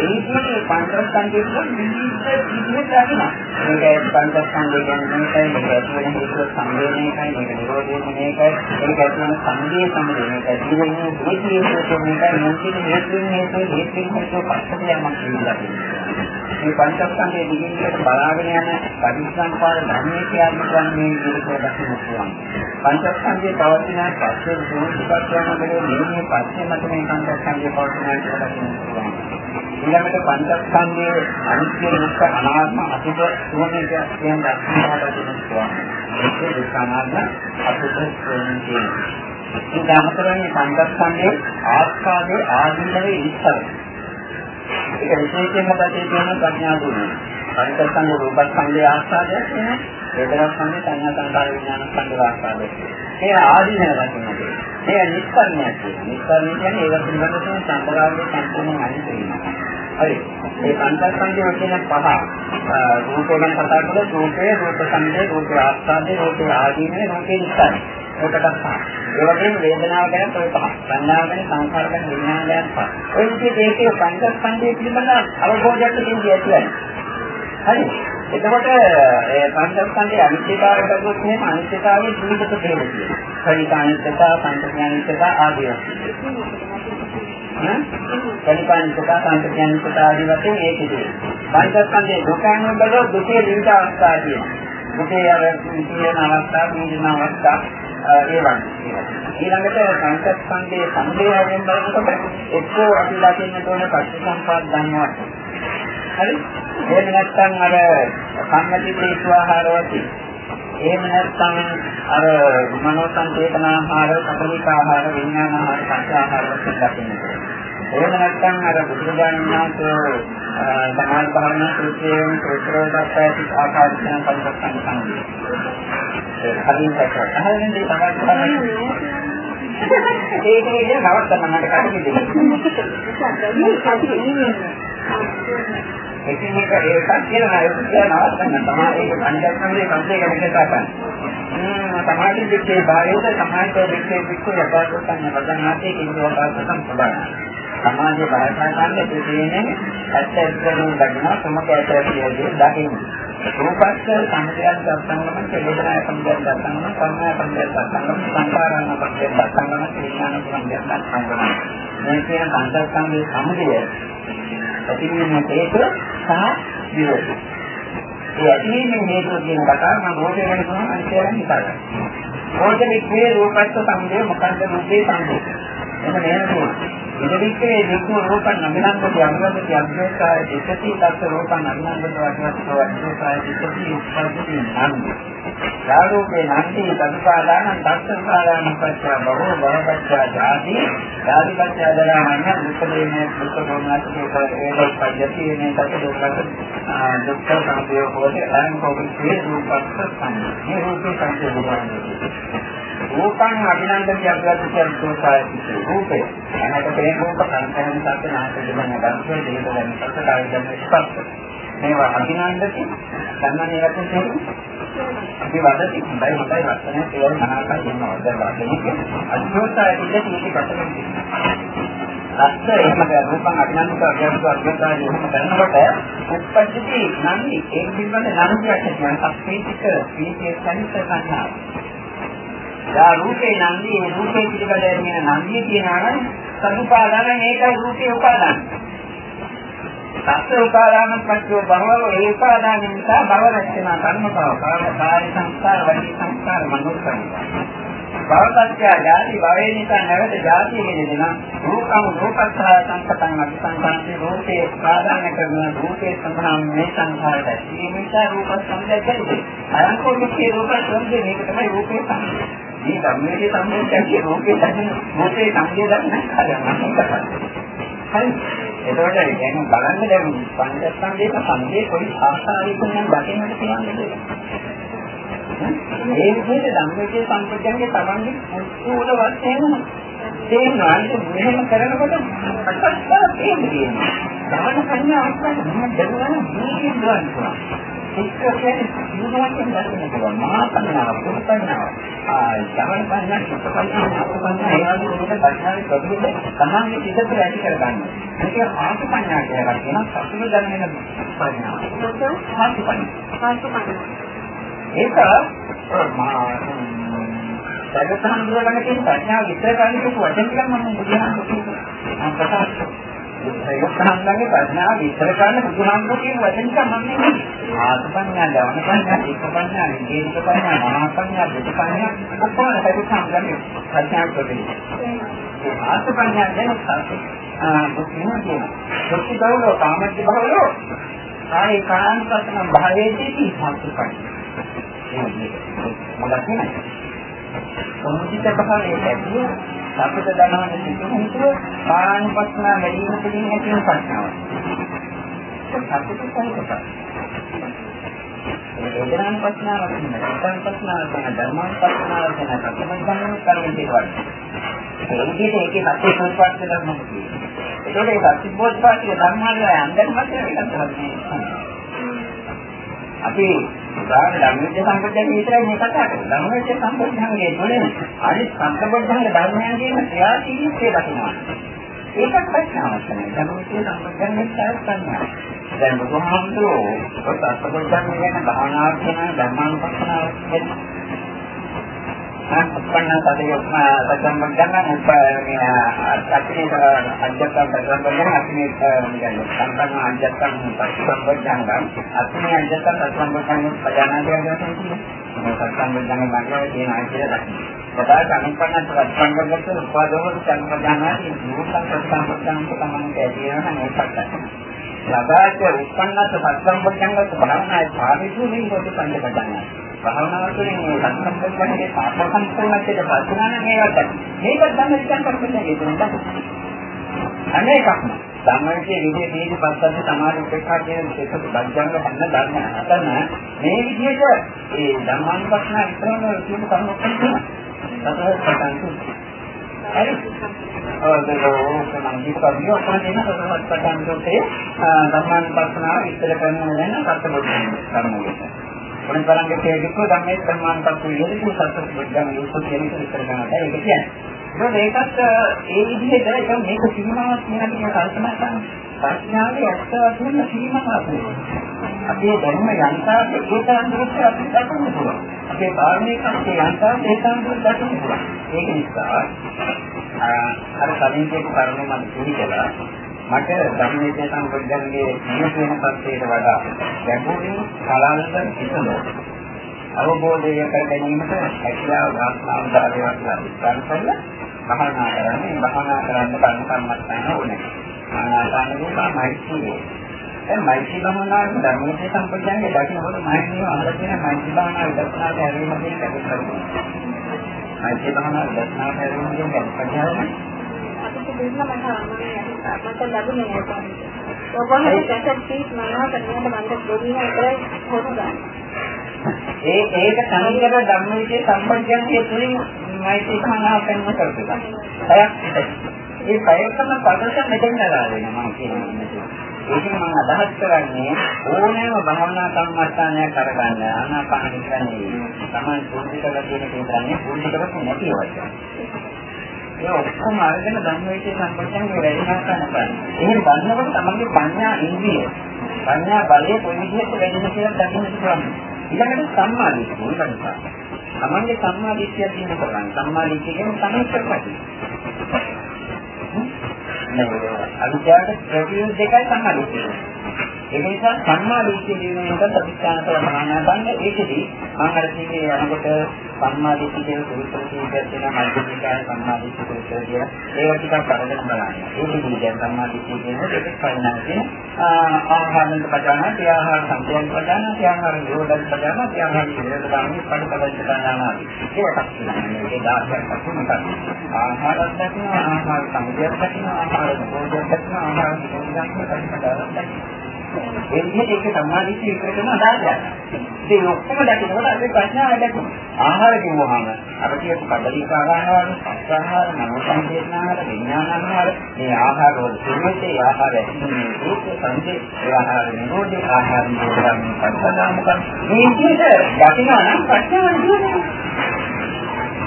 ඒකේ පංචස්කන්ධයේ විවිධ විදිහට දකින්න. මේක පංචස්කන්ධය කියන්නේ මේකයි මේක ඇතුළේ හේතුව සංවේදනයයි මේක නිරෝධය මේකයි ඒක ඇතුළේ සංදී සම්මේ මේක ජීවනයේ දීතිය හේතුව මේකයි මොකද හේතුන් හේතුව හේතුන් හේතුව පස්සට යමක් කියලා. මේ පංචස්කන්ධයේ දිගින් බලාගෙන යන පරිසම්පාද ධර්මයේ කියන්නේ මේ විදිහට දකින්න පුළුවන්. පංචස්කන්ධයේ පවතින පස්සේ දුක්ඛ යනකේ නිර්මේ පස්සේ මත මේ පංචස්කන්ධයේ පවතින කියලා කියනවා. ඊළඟට පංචස්කන්ධයේ අනිත්‍ය දුක්ඛ අනාත්ම අසුභ සෝමේක කියන දර්ශනයට දෙනවා. ඒක දුක්ඛ අනාත්ම අසුභ සෝමේක. ඉතින් අමතරන්නේ පංචස්කන්ධයේ ආස්කාදයේ ආධිනවේ ඉස්සර. ඒක විශේෂයෙන්ම දැකේ තියෙන ප්‍රඥා දුන්නේ. පංචස්කන්ධ රූපස්කන්ධයේ ආස්කාදය කියන්නේ වේදනාස්කන්ධය සංඥා සංකාර විඥාන ස්කන්ධ ආස්කාදය. මේ ආදීනව වශයෙන්. මේ නිස්කර්ණයක් කියන්නේ. නිස්කර්ණය කියන්නේ ඒක පිළිබඳව තියෙන සම්ප්‍රදායේ සම්පූර්ණ අනිත් වෙනවා. හරි. මේ පංචස්කන්ධය කියන පහ රූපේ ගැන කතා කරලා රූපේ රූප සංදේ රූප ආස්කාදේ රූප ආදීනේ රූපේ නිස්කර්ණය. ඒකට පහ. ඒ වගේම වේදනාව ගැන ඔය පහ. සංඥාව ගැන සංකාර ගැන විඥාන ගැන පහ. ඔය විදිහට ඒකේ පංචස්කන්ධය පිළිබඳ අවබෝධයක් තියෙන්නේ ඇතිවයි. හරි. එතකොට ඒ පංචස්කන්ධයේ අනිත්‍යතාවය ගත්තොත් එහෙනම් අනිත්‍යතාවයේ ජීවිත ප්‍රේමතිය. කණික අනිත්‍යතාව, සංකේතනිත්‍යතාව ආදී වශයෙන්. හ්ම්? කණික අනිත්‍යතාව, සංකේතනිත්‍යතාව ආදී වශයෙන් ඒකදී. පංචස්කන්ධයේ දුකයන් වල දුකේ විවිධ අවස්ථා තියෙනවා. දුකේ අර කියන අවස්ථා, නිදින අවස්ථා ඒ වගේ. ඊළඟට පංචස්කන්ධයේ සම්දේයයෙන් බලනකොට එක්කෝ අපි දකින්න ඕන පටිච්චසමුප්පාද ධර්මයක්. හරි? එහෙම නැත්නම් අර කම්මැති හේතු ආහාර වශයෙන්. එහෙම නැත්නම් අර මනෝ සංකේතන ආහාර, සතනික ආහාර, විඥාන ආහාර, පංච ආහාර වශයෙන් දකින්න. එහෙම නැත්නම් අර බුදුරජාණන් වහන්සේ සමාන භාවනා සූත්‍රයෙන් ප්‍රතිරෝධක ඇති ආකාර කියන පරිවර්තන සංගය. හරියට කරලා. අහන්නේ තමයි ඒක නේද නවත්තන්න මට කටි දෙන්න. එකින් එක ඒකක් කියලා නේද කියලා නවත්තන්න තමයි ඒක පංචස්කන්ධයේ කම්පේ ගැන කතා කරන්නේ. සමාධි දෙකේ භාවයට සමාහිත දෙකේ පිටු යපාසකන්න වදනාතේ කිව්ව වාසකම් ප්‍රබලයි. සමාධිය භාෂා කරන්නේ තියෙන්නේ ඇත්ත ඇත්තම දකින්න සමක ඇත්ත කියලා දකින්න. රූපස්ස සංඥාන් දස්සංගම වේදනාය සංඥාන් දස්සංගම සංඥා සංඥාන් දස්සංගම සංකාරණ සංඥාන් දස්සංගම විඥාන සංඥාන් දස්සංගම මේ කියන සංස්කන්ධයේ සමුදය ඇතිවීම හේතු සහ විරෝධය ඒ ඇතිවීම හේතු කියන කතාව මම රෝධය ගැන තමයි අනිත්‍යයෙන් හිතන්නේ රෝධිකේ රූපස්ස සංඥා මොකද්ද රූපේ සංඥා එහෙම නේද ඉදිරිකේ දුක් රූපං අභිනන්දති අභිනන්දති අභිනේකාය දෙකති තත් රූපං අභිනන්දති වඩවත්ව අභිනේකාය දෙකති උපපදිති නන්දි. රාගෝපේ නන්දි තදුපාදානං තත්සංකාරාණ පච්චය බහෝ බහපච්චය ජාති ජාති පච්චය දරාමඤ්ඤ දුක්ඛේන දුක්ඛ දෝමනස්කේ ඒකයි පද්ධතිය මේ තත් දුක්ඛ දුක්ඛ සංයෝග හොතේ අයං කෝපේ රූපස්ස සංඥා. මේ රූපේ සංයෝගය රූපං අභිනන්දන කියද්දී කියන්නේ රූපේ. අනකට මේ රූප සංකල්පන සත්‍ය නාමයෙන් ගන්නවා දෙක වෙන සත්‍ය කාය ගන්න ස්පර්ශ. මේවා අභිනන්දති සම්මානයේ වශයෙන් තියෙන්නේ. අපි වදති හොඳයි හොඳයි වචනය කියලා මනාපයි කියනවා. දැන් වාදනයේ අද්භූතය පිළිදෙක මේක කටගෙන තියෙනවා. අස්ස එහෙම රූපං අභිනන්දක අභ්‍යන්තර අභ්‍යන්තරය එහෙම කරනකොට උත්පත්ති නන්දි ඒ පිළිබඳ නම් කියන්නේ සත්‍යීතික පීතිය සනිත සංඥා. යා රූපේ නන්දි ඒ රූපේ පිළිබඳ කියන නන්දිය කියනවා නම් සමුපාදාන මේකයි රූපේ උපාදාන. සත්‍ය උපාදාන පස්සේ බහව ඒ උපාදාන නිසා භව රැස්නා කර්මතාව කාය සංස්කාර වචී සංස්කාර මනෝ සංස්කාර. භවපත්‍ය ජාති භවේ නිසා නැවත ජාතිය ගෙනෙන රූපං රූපස්ස සංකතං අபிසංකාන්ති රූපේ උපාදාන කරන රූපේ සම්භාම මේ සංඛාරය. මේ නිසා රූප සංදේශය. අයංකෝමිකේ රූප සංදේ මේක තමයි රූපේ සංදේ. මේ ධම්මයේ සම්බන්ධයෙන් රූපේ දැනෙන රූපේ සංදේ දැනෙන කාරණා. හරි. එතකොට දැන් බලන්න දැන් පංචස්කන්ධයක සංදේ කොයි ආකාරයකින් නම් දකින්නට පුළුවන්ද ඒ විදිහට ධම්මයේ සම්පූර්ණයේ තමන්ගේ මුල් වශයෙන් තේරෙනවා ඒක මෙහෙම කරනකොට අටස්තර තේරෙන්නේ. ධර්ම සංඥා අස්තර මම දැනගන්න මේකෙන් ගන්න පුළුවන්. ඒක කියන්නේ ජීවිතයෙන් දැක්වෙන පුළුවන් මහා සංඥාව පුරුතන්නවා. ආ ධාන සංඥා සුපපන්නා අපපන්නා ඒවාගේ දෙයක පරිණාමය ප්‍රතිවිද තමන්ගේ පිටතට ඇති කරගන්න. ඒක ආසු සංඥා කියලා කියනවා. සතුට දැනෙන සංඥා. ඒක ආසු සංඥා. ආසු සංඥා. ඒක සැකසහන් දුරගෙන තියෙන ප්‍රඥාව විතර කරන්නේ කියපු වචන ටිකක් මම බුදුහාමුදුරුවෝ ප්‍රකාශ සැකසහන්ගේ ප්‍රඥාව විතර කරන්න බුදුහාමුදුරුවෝ කියන වචන ටික මම නෙමෙයි. ආත්මඥා දවන ප්‍රඥා ඒක ප්‍රඥා නිකේත ප්‍රඥා මහා ප්‍රඥා බුද්ධ ප්‍රඥා ඔක්කොම සැකසහන්ගේ ප්‍රඥාව ප්‍රතිනේ ආත්මඥා ගැන සත්‍ය බුද්ධිම කියන සත්‍ය බවලෝ කාමච්ච බවලෝ ආයේ කාන්තසන භාවයේදී සම්පූර්ණයි මොකක්ද? කියන්නේ? සම්මුතිත භාවයේ ඇතිය අපිට දැනවන සිතුවිලි පාරානුපස්සන වැඩිම තුළින් ඇති වෙන ප්‍රශ්නාවක්. ඒක සතුට සහිතයි. වේදනාන් පස්නාවක් නෙමෙයි. සංස්කාර පස්නාවක් තමයි ධර්මාන් පස්නාවක් වෙන තමයි ගන්න කරුණ දේවල්. ඒ විදිහට ඒකේ සත්‍ය සෝත්පාද ධර්ම තියෙනවා. ඒකේ සත්‍ය බෝධපාතික ධර්මාලය අන්දන් මතය වෙනස් කරන්නේ. අපි උදාහරණ ධර්මයේ සම්පූර්ණ විතරයි මේ කතා කරන්නේ. ධර්මයේ සම්පූර්ණයේ තුළින් අනිත් සම්පූර්ණ ධර්මයන් කියන ක්‍රියාශීලීත්වය දකිනවා. ඒකත් ප්‍රශ්නාවක් තමයි. ධර්මයේ සම්පූර්ණයේ සාර්ථකයි. දැන් බුදුහාමුදුරුවෝ ඔය සම්පූර්ණ ගැන භාවනා කරන ධර්මානුපස්සනාව උපන්න සදයොක්ම සම්බන්ධන උපන්නේ අත්‍යන්ත අධ්‍යාත්ම සම්බන්ධන අත්‍යන්ත කියන්නේ සම්බන්ධ අධ්‍යාත්ම සම්බන්ධන අත්‍යන්ත අධ්‍යාත්ම සම්බන්ධන පජානාදී කියන්නේ සම්බන්ධන මාර්ගයේ තියෙන ආයතන දක්වනවා. සදාත අනුපන්න සම්බන්ධන උපාදවල සම්බන්ධනාදී නූතන සම්බන්ධන තමයි කියනවා නේද? ලබාට උපන්නත් සම්බන්ධනගත භාවනායේ භාවිතු වෙන කොට පංචපදන්නේ. භාවනාව තුළින් මේ සම්පූර්ණයේ පාප සම්පූර්ණත්වයට පස්සනන මේකට මේක තමයි ඉතින් කරන්නේ කියන්නේ. අනේකක්ම සම්මානයේ විදිහේ දීදී පස්සද්ද සමාධි උපේක්ෂා කියන දෙක බද්ධංග හන්න ධර්ම හතන මේ විදිහට ඒ ධම්මානුපස්සන විතරම කියන කරුණක් තියෙනවා. සතර සතන්තු. හරි. ඔව් ඒක නම් දීපදිය ඔක්කොම දෙන සතර සතන්තුේ ධම්මානුපස්සනාව විස්තර කරනවා නම් කර්තබුද්ධ කර්මවලට. මොන තරම් දෙයක් ධම්මේ සම්මානපත් විදිහට සත්‍ය බුද්ධම යොසු කියන එක විතර ගන්නවා. ඒක කියන්නේ. ඒකත් ඒ විදිහට ඒක මේක සීමාවක් කියන එක කල්පනා කරනවා. ප්‍රඥාවේ ඇත්ත වශයෙන්ම සීමාවක් නෙවෙයි. අපේ ධර්ම යන්තා ඒකාන්ත දුරට අපි දකින්න පුළුවන්. අපේ කාරණේ කන්නේ යන්තා ඒකාන්ත දුරට දකින්න පුළුවන්. ඒක නිසා අර කලින් කියපු කරුණ මම පිළිගලා මට ධර්මයේ සම්බුද්ධන්ගේ නියත වෙන පස්සේට වඩා ගැඹුරින් කලාවෙන් හිතනවා. අවබෝධය කර ගැනීමට හැකියාව ගන්නා උදාහරණයක් ලබා ගන්න භාවනා කරන්නේ භාවනා කරන්න කර්ම කර්මස්ථාන ඕනේ. ආනාපාන වේවා මෛත්‍රිය. දැන් මෛත්‍රී භාවනාවේ ධර්මයේ සම්පූර්ණයේ දකින්නකොට මෛත්‍රිය අහලගෙන මෛත්‍රී භාවනාව විදර්ශනාට ඇරීම කියන එක කරනවා. මෛත්‍රී භාවනාව විදර්ශනාට ඇරීම කියන එක කරනවා. අපිට දෙන්න මට මට ලැබුණේ නැහැ. ඔබගේ කැසට් පීස් මනවා කරනකොට මම දෙන්නේ විතරයි හොරුගන්නේ. ඒ ඒක සමීකර ධම්මවිචේ සම්පජ්ජන්ගේ තුලින් මෛත්‍රී භාවනාව කරන කරලා. හයක් ඒ ප්‍රයත්න පදස මෙතෙන් නලා වෙනවා මම කියන්නේ. ඒකෙන් මම අදහස් කරන්නේ ඕනෑම භාවනා සම්මස්ථානයක් කරගන්න ආනාපාන කියන්නේ තමයි පුරුදු කරලා තියෙන කේන්ද්‍රන්නේ පුරුදු කරපු නැති වචන. ඒ ඔක්කොම අරගෙන ධම්මවිචේ සම්පූර්ණයෙන් වැඩිමහල් කරනවා. එහෙන් ගන්නකොට තමන්ගේ පඤ්ඤා ඉන්ද්‍රිය පඤ්ඤා බලය කොයි විදිහට වැඩිද කියලා දකින්න පුළුවන්. ඊළඟට සම්මා දිට්ඨිය ගන්නවා. තමන්ගේ සම්මා දිට්ඨිය දිනන කරන්නේ. සම්මා දිට්ඨිය කියන්නේ තමයි කරපටි. අවිද්‍යාවට ප්‍රතිවිරුද්ධ දෙකයි සම්මාදිට්ඨිය. ඒක නිසා සම්මාදිට්ඨිය කියන එකට අධිෂ්ඨාන කරලා ගන්න ඒකෙදි මම අර කියන්නේ යනකොට සම්මාදිට්ඨිය කියන සූත්‍ර කීපයක් තියෙනවා මධ්‍යමිකාය සම්මාදිට්ඨිය සූත්‍රය කියලා. ඒක ටිකක් අරගෙන බලන්න. ඒකෙදි දැන් සම්මාදිට්ඨිය කියන දෙක පරිණාම කියන ආහාරෙන් පදාන, ත්‍යාහාර සම්පූර්ණ පදාන, ත්‍යාහාර නිරෝධන පදාන, ත්‍යාහාර නිරෝධ දාන්නේ පඩපඩ පදාන ආදී. ඒකක් තියෙනවා. ඒක 10ක් අතුමකට. ආහාරයක් දක්වන ආහාර සම්පූර්ණ දක්වන ආහාර නිරෝධයක් දක්වන ආහාර නිරෝධයක් දක්වන ඒ විදිහට ඒක සම්මාදිට්ඨිය විතර කරන අදාළයක්. ඒ ඔක්කොම දකිනකොට අපේ ප්‍රශ්නාව දැකුණා. ආහාර කිව්වහම අර කියපු කඩලික ආහාර, සත්‍යාහාර, මනෝසංකේතනාහාර, විඥානාහාර, මේ ආහාර වල සිරුරේ ආහාර ඇතුළේ ඒක සංකේ ඒ ආහාර නිරෝධී ආහාර නිරෝධී පරිසදාමක මේ විදිහට දකිනවා නම් ප්‍රශ්නාව නිරෝධයි.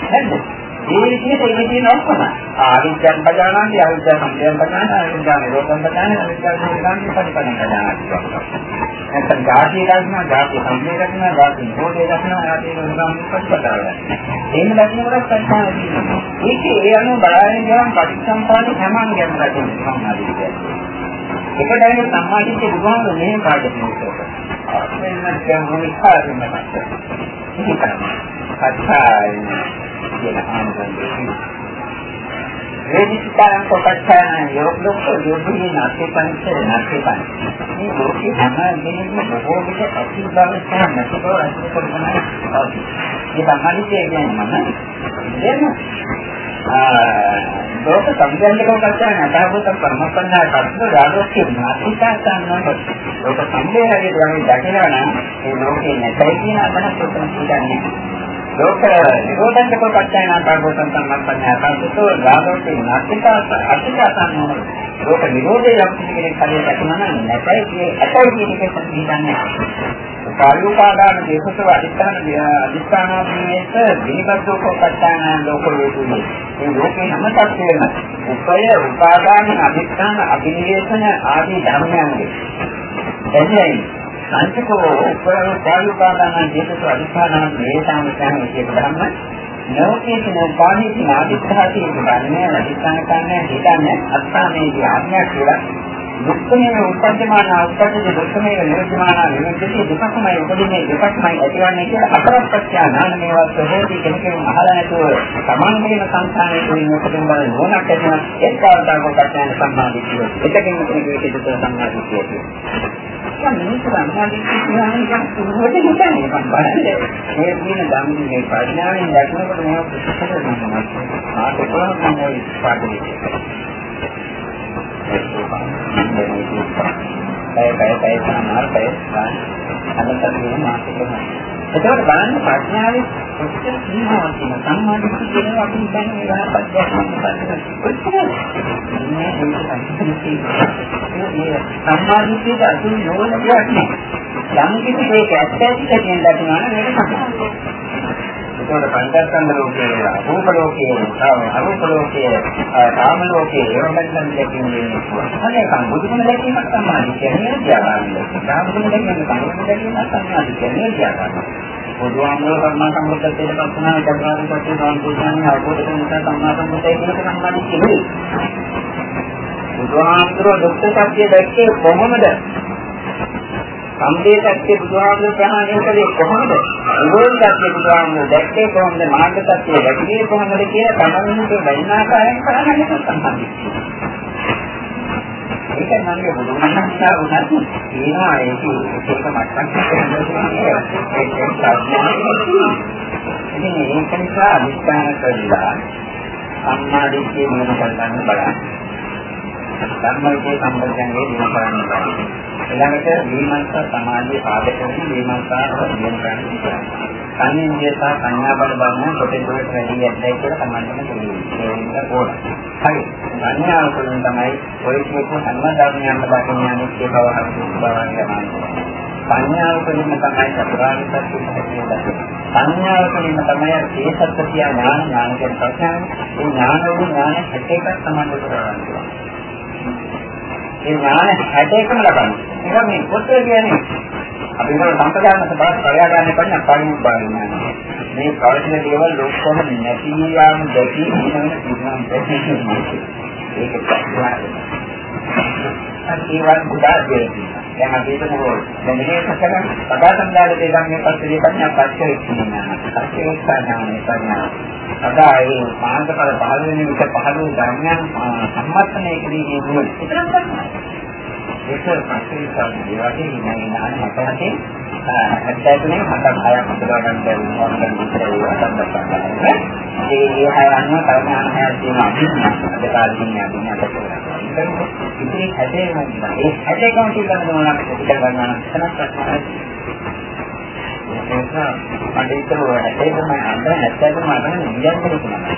හරිද? ඒ විදිහට ඉන්නේ තියෙන ඔක්කොම ආවිද්‍යන් බජානන්ති ආවිද්‍ය සම්පයන් බජාන ආවිද්‍ය නිරෝධන් බජාන ආවිද්‍ය නිරෝධන් පරිපදන් බජාන නැත්නම් ධාතිය දක්නා ධාතිය සම්පේ දක්නා ධාතිය නිරෝධය දක්නා ධාතිය නිරෝධන් පරිපදාව එහෙම දක්නකොට සංස්කාර තියෙනවා. ඒකේ ඒ අනුව බලන්නේ ගියාම පටිච්චසමුප්පාද හැමං ගැන දකින්න සම්මාදිට්ඨිය ඒකටයි සම්මාදිට්ඨිය බුදුහාමුදුරු මෙහෙම කාටද කියනවා මෙන්න දැන් මොනිකාරින් මතක ඒක තමයි කියන ආනන්දයේ වේදිකාරන් කොටස්යන් යොක්ලොක් යොදුනේ නැති පංචේ නැති පංචේ මේ ලෝකේ හැම දෙයක්ම බොහෝ විට ඇති බව සහ නැති බව අසුර කරනවා මේ තමයි කියන්නේ මම දෙන්න ලෝක සංඥානිකව කතා නැතහොත් පරමපන්නා කර්ම රාගෝක්ෂේ මාතිකාසන්නව ලෝක සම්මේලනයේ යන්නේ දකිනවා නම් මේ ලෝකේ නැතයි කියන අදහස උත්තර කියන්නේ. ලෝක නිරෝධක පච්චයන ආකාරයෙන් සම්පන්නයතාවතෝ රාගෝතේ නැතිකාස අතිකාසන්න ලෝක නිරෝධය යම් කෙනෙක් හරියට දක්වනවා නම් නැතයි කියේ ඇතයි කියන එක සම්පූර්ණන්නේ කාර්යෝපාදාන දේශසව අධිෂ්ඨාන අධිෂ්ඨානාභිනේත විනිබද්ධෝක පච්චයන ලෝක වේතුනේ. මේ ලෝකේ හැම තත්ත්වෙම උපය උපාදාන අධිෂ්ඨාන අභිනිවේෂණ ආදී ධර්මයන්ගේ. එන්නේ සංකතෝ උපරම කායුපාදාන දේශස අධිෂ්ඨාන වේදාන කියන එක ධර්ම නෝකේතන පාණිති ආදිත්‍යාති කියන්නේ අධිෂ්ඨාන කරන්නේ හිතන්නේ අත්තාමේදී ආඥා කියලා. දුක්ඛමේ උපද්දමාන උපද්දේ දුක්ඛමේ නිරෝධමාන නිරෝධයේ දුකමයි උපදින්නේ දුකමයි ඇතිවන්නේ කියලා අපරප්‍රත්‍ය ඥානමේ වත් හොදී කෙනෙකුන් අහලා නැතුව තමන්ගේම සංස්කාරයේ තුලින් උපදින බව නෝනක් ඇතිවෙන එක්කාවතාවක පත්‍යන සම්මාදිටිය. එතකින් කෙනෙකුට දුක සම්මාදිටිය. දැන් මිනිස්සු සම්මාදිටිය කියන්නේ මොකද හිතන්නේ බලන්න. මේ කියන ධම්මයේ ප්‍රඥාවෙන් දැක්නකොට මේක ප්‍රතිසර වෙනවා. ආට කොහොමද මේ පාඩේ පැය පැය පැය සමාන පැය අනන්ත කියන මාසික එතකොට බලන්න ප්‍රඥාවේ කොච්චර සීමාවක් තියෙන සම්මාදිට කියන අපි දැන් ඒවාපත් දැක්කම සම්මාදිටේ අතුල් නෝන දෙයක් නෑ යම් කිසි දෙයක ඇත්ත ඇත්ත කියන දකිනවා නම් මේක තමයි ඒකට පංචස්කන්ධ ලෝකයේ රූප ලෝකයේ අරූප ලෝකයේ කාම ලෝකයේ ඒවමෙන් දැකීමේ අනේ සම්බුදුම දැකීමක් තමයි කියන්නේ ත්‍යාගය. සම්බුදුම දැකීම කනුම දැකීම තමයි කියන්නේ ත්‍යාගය. බුදුහාමුදුරුවෝ සම්මා සම්බුද්ධත්වයට පත් වුණා චතුරාර්ය සත්‍ය සම්පූර්ණයි අවබෝධ කරගන්න නිසා සම්මා සම්බුද්ධය කියන එක සම්බන්ධ කෙරේ. බුදුහාමුදුරුවෝ දුක්ඛ සත්‍ය දැක්කේ කොහොමද? සම්දේ සත්‍ය බුදුහාමුදුරුවෝ ප්‍රහාණය කළේ කොහොමද? නිරෝධ සත්‍ය බුදුහාමුදුරුවෝ දැක්කේ කොහොමද? මාර්ග සත්‍ය දැක්කේ කොහොමද කියලා තමන්ගේ බැරිනාකාරයෙන් කරන්නේ සම්බන්ධයි. ඒක නම් බුදුහාමුදුරුවෝ උනත් කියනවා ඒක ඒක මට්ටම් ඉතින් ඒක නිසා අනිස්ථාන කරලා සම්මාදිට්ඨිය මොන කරගන්න බලන්න. ධර්මයේ සම්බන්ධයෙන් දින කරන්න බලන්න. ඊළඟට විමර්ශ සමාධිය පාදක වෙන විමර්ශාව දින කරන්න ඉතියි. සංයෝගය සහ සංඥා බල බලන කොටේ දෙකට වැඩි යද්දයි කියලා සම්බන්ධන කියන්නේ. ඒක ඕන. හරි. සංඥාව තුළින් තමයි ඔය කියපු හැම ධර්මයක්ම දකින්න අනිත්‍ය බව හරි බව යනවා. සංඥාව තුළින් තමයි චතුරාර්ය සත්‍ය පිළිබඳව. සංඥාව තුළින් තමයි ඒ සත්‍ය ඥාන ඥාන කියන ප්‍රශ්න. ඒ ඥාන වූ ඥාන හැටේක සම්බන්ධ කරගන්නවා. ඒ ඥාන හැටේකම ලබන්නේ. ඒක මේ පොතේ කියන්නේ අපි මොන සම්පදාන සබස් පරයා ගන්න කන්නේ පරිණු බලන්නේ. මේ කවදින දේවල් ලෝකෙම නැති යාම දැකි ඉන්න පුළුවන් ඒක ප්‍රශ්නයක්. ඒවත් ගොඩාක් දෙයක්. දැන් අපි හිතමු දැන් මේ කතා කතා සම්දාල දෙකක් මේ පස්සේ දෙකක් පස්සේ ඉන්නවා. පස්සේ උත්සාහනය කරනවා. අදා ඒ මාර්ගඵල පහළ වෙන විට පහළ වූ ධර්මයන් සම්මතනය කිරීමේ ගුණ. ඒක පස්සේ සාධිවාදී ඉන්නේ නාන මතකේ ඇත්තටම මට භයක් හදලා ගන්න බැරි මොනවද විතරේ අතක් ඒ ඒ හය අනුව කල්පනා හයක් තියෙන අභිඥා අද කාලේ අභිඥා කරලා ඉතින් හැදේ මොකද ඒ හැදේ කොහොමද කියලා මොනවද කියලා ගන්නවා නම් ප්‍රශ්නයක් ඒක මට හිතුවා ඒක මම අnder ඇත්තටම අnder නියම් කරනවා.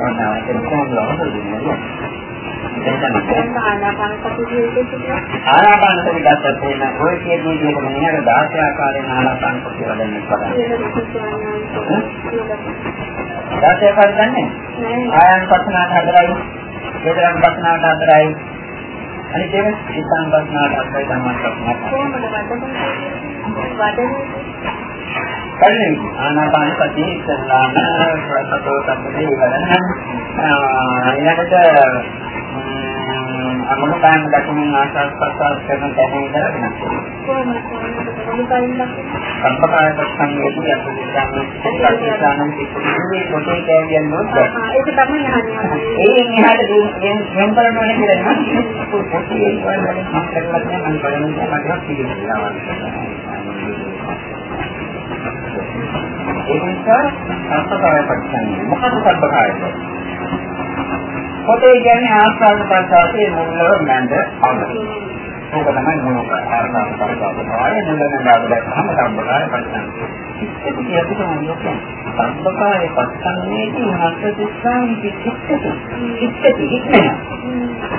ඔන්න ඒක කොහොමද ලබන්නේ? ආනාපාන සති ජීවිතේ ආනාපාන සති ගත්තත් එන ඔය කියන විදිහට මෙහෙර 16 ආකාරයෙන් ආනාපාන සති වඩන්න පුළුවන්. 16 ආකාරයෙන් දන්නේ? ආයන් පස්සනාට හතරයි. වේදනාන් පස්සනාට හතරයි. අනිත් එක ඉස්සන් පස්සනාට හතරයි තමයි පස්සනාට. කොහොමද වදන්නේ? වදන්නේ කලින් ආනාපාන සතිය ඉස්සල්ලාම ප්‍රසතෝ සම්පදේ ඉවරන ඊළඟට අමන කායම දක්වමින් ආශාස් ප්‍රසාර කරන තැන ඉඳලා වෙනස් සම්පකාය සංයෝගය අපිට ගන්න පිටින් පොතේ කෑවියන් නොත් ඒක තමයි අහන්නේ. ඒ එහාට වෙන කරන්න ඕනේ කියලා නේද? පොතේ වල මම කරලා තියෙන මම බලන්නේ මට පිළිගන්නවා ඒ නිසා සම්පකාය පරිච්ඡන්නේ මොකද සම්පකායද? පොතේ කියන්නේ ආස්වාද ප්‍රසආසයේ මුල නැන්ද අග. ඒක තමයි මොනක ආස්වාද ප්‍රසආසයේ මුල නැන්ද අග දැක්කම සම්පකාය පරිච්ඡන්නේ. ඒක කියපු තමයි සම්පකාය පරිච්ඡන්නේදී හස්තිස්සාන් කිච්චති. කිච්චති ඉක්මන.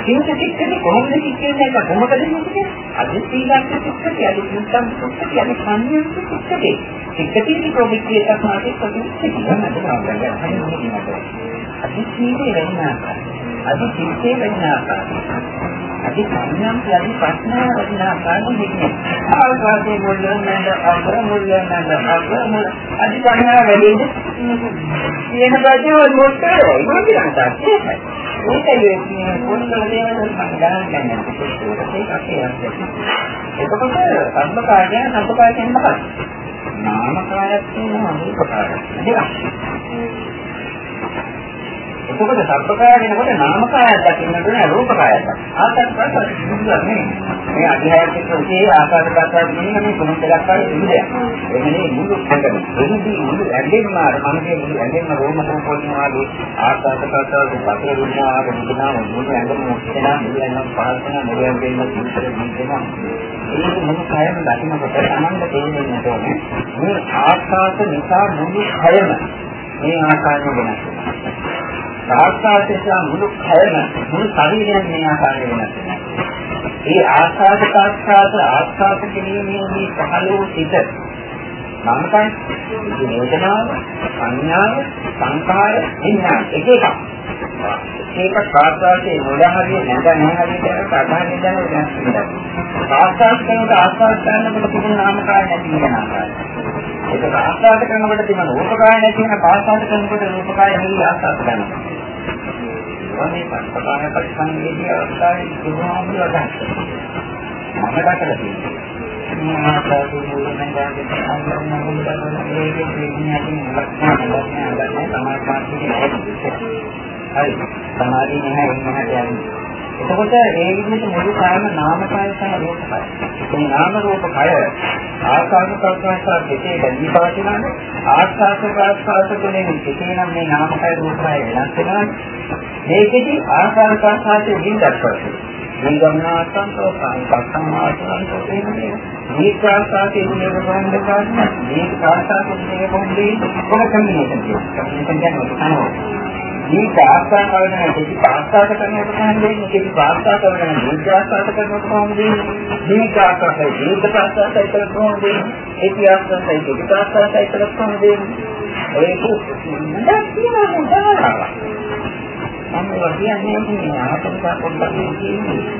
සිංහ කිච්චති කොහොමද කිච්චෙන්නේ ඒක කොහොමද කියන්නේ? අද සීලක් කිච්චති අද මුත්තම් කිච්චති අද සංයම් කිච්චති. කිච්චති ප්‍රොබික්ටි එකක් මාතේ ප්‍රොබික්ටි එකක් නේද? අද සීලේ වෙන ආකාරය. අද චිත්තේ වෙන ආකාරය. අද සංයම් කියන ප්‍රශ්න වෙන ආකාරය දෙන්නේ. ආවාසේ මුල්ලෙන් නේද අග්‍ර මුල්ලෙන් නේද අග්‍ර මුල් අද සංඥා වැඩිද? කියන බජේ මොකද? මොකද කියන්නේ? ඒකයි මේ පොත්වල දේවල් සංගායනා කරන්නේ. ඒක අපේ අර්ථය. එතකොට සම්බකාරය සම්බකාරයෙන් මොකක්ද? නාමකාරයක් තියෙනවා රූපකාරයක්. දෙකක්. එතකොට සබ්බකාය වෙනකොට නාමකායයක් දකින්න දුන්නේ රූපකායයක්. ආකාර ප්‍රසාර දුන්නේ මේ අධ්‍යාත්මික උදේ ආකාර ප්‍රසාර කියන්නේ මේ කොහොමද දෙකක් වගේ ඉන්නේ. එන්නේ මුළු ඇඟම. එන්නේ මුළු ඇඟෙන්ම අර මනසේ මුළු ඇඟෙන්ම රෝම කොටනවාලු ආකාර ප්‍රසාර පතර දුන්නා දුන්නා මුළු ඇඟම මුස්තනා මුළු ඇඟම පහළට මුළු ඇඟෙන්ම සුත්තර දින්නවා. ඒක මුළු කයම දකින්නකොට අනන්ත තේරෙන්න ඕනේ. මේ ආකාශ නිසා මුළු කයම මේ ආකාරයෙන් වෙනස් වෙනවා. ආස්වාදයට මුළු කයම මුළු ශරීරයම මේ ආකාරයෙන් වෙනස් වෙනවා. ඒ ආස්වාද ප්‍රාස්වාද ආස්වාද කිරීමේ මේ පහළ වූ සිත. නාමකයි වේදනාව සංඥාව සංකාර විඥාන එක එකක්. ඒක ප්‍රාසාසයේ නොදහරිය නැද නැහැරි කියන සාධාරණ දැන වෙනස් වෙනවා. ආස්වාද කරනකොට ආස්වාද කරනකොට තිබුණ නාමකාය නැති වෙන ආකාරය. ඒක ආස්වාද කරනකොට තිබුණ රූපකාය නැති වෙන ආස්වාද කරනකොට රූපකාය නෙවෙයි ආස්වාද කරනවා වනේ පස්පකාය පරිසංවේදී අවස්ථාවේ දුරාම වඩා මම දැකලා තියෙනවා. මේ ආකාරය මූලිකව ගාගෙන අංගන මොකද මේකේ විඥානයේ ලක්ෂණ ලක්ෂණ ගන්න තමයි හරි සමාධිය නැහැ එන්නහට යන්නේ එතකොට ඒ විදිහට මුළු කායම නාමකය සහ රූපකය. මේ නාම රූපකය ආකාශ ප්‍රකාශ දෙකේ බැඳී පවතිනවානේ. ආස්වාද ප්‍රකාශ තුනේ දෙකේ නම් මේ නාමකය රූපකය වෙනස් වෙනවානේ. මේකෙදි ආකාශ ප්‍රකාශයේ විඳක්වන්නේ. නිගමනාසංකෝ සංකප්පං ආසංකෝ කියන්නේ මේ ප්‍රාසාතේ දුන්නේ කොහොමද කාරණා මේ ප්‍රාසාතේ දුන්නේ කොහොමද කොහොමද කම්බිනේෂන් කියන්නේ කම්බිනේෂන් කියන්නේ මේ ප්‍රාසාත කරන දෙවි ප්‍රාසාත කරනකොට කොහොමද මේ දෙවි ප්‍රාසාත කරන දෙවි ප්‍රාසාත කරනකොට කොහොමද මේ ප්‍රාසාතයි දීර්ඝ ප්‍රාසාතයි කරනකොට කොහොමද ඒ ප්‍රාසාතයි දෙවි ප්‍රාසාතයි කරනකොට කොහොමද ඒක නේද කියනවා මම කියන්නේ මේ ආතතිය පොඩ්ඩක් කියන්නේ.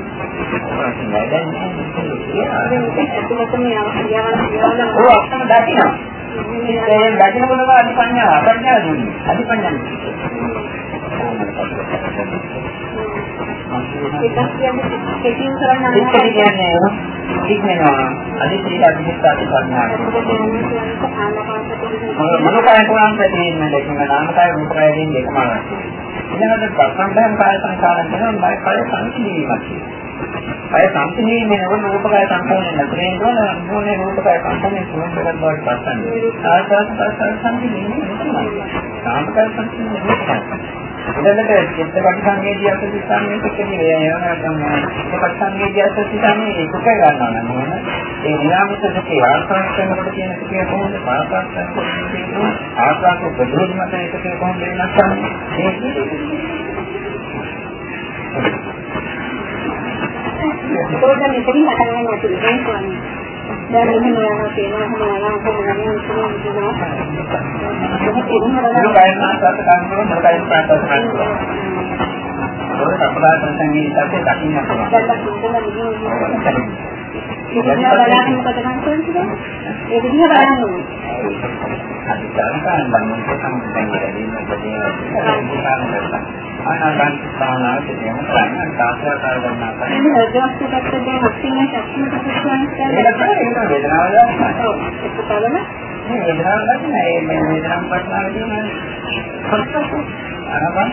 ඔව් අක්කම දකිනවා. ඒ දකිනකොට අධිපඤ්ඤා අපඤ්ඤා දුන්නේ. අධිපඤ්ඤා. ඒක කියන්නේ කෙටියෙන් කරන්න ඒක කියන්නේ ඉක්මනවා අධිපති අධිපති සංඥා. මනෝකාය පුරාණ ප්‍රතිනේ දෙකම නාමකාය රූපකාය දෙකම අවශ්‍යයි. ඊළඟට පස්සම්බයන් කාය සංකාරම් කරනවා මම කාය සංසිඳීමක් අය සංසිඳීම වෙනකොට රූපකාය සම්පූර්ණ නැතේ නෝන මොනේ රූපකාය සම්පූර්ණ සුවඳකට බවට පස්සන්නේ ආකාශ පස්සන් සංසිඳීම නෙමෙයි සාමකාය සංසිඳීම එතනට චිත්ත පරිසංවේදී අසති සම්මේත කියන්නේ එනවා චිත්ත පරිසංවේදී අසති සම්මේ ඒක ගන්නවා නම් ඒ නිරාමිත දෙකේ ආස්වාද කරනකොට තියෙන සිටිය කොහොමද? පාසාක් කරනකොට තියෙන ආස්වාද ප්‍රතිරෝධ මත ඒකේ කොහොමද වෙනස් කරන්නේ ඒක ඒකෙන් මෙතනින් අහන්න නැති වෙනවා දැන් එහෙම යනවා කියනවා එහෙම යනවා කොහොමද යන්නේ කියලා ඒක කායනාසත් කරනකොට මොකක්ද ප්‍රාප්ත කරන්නේ ඒක අපරාධ සංගීතයේ දකින්න පුළුවන් ඒක දිහා බලන්න මොකද කරන්නේ ඒක දිහා බලන්න ඕනේ අදිස්ථාන ගන්න සම්පූර්ණ ආනාපාන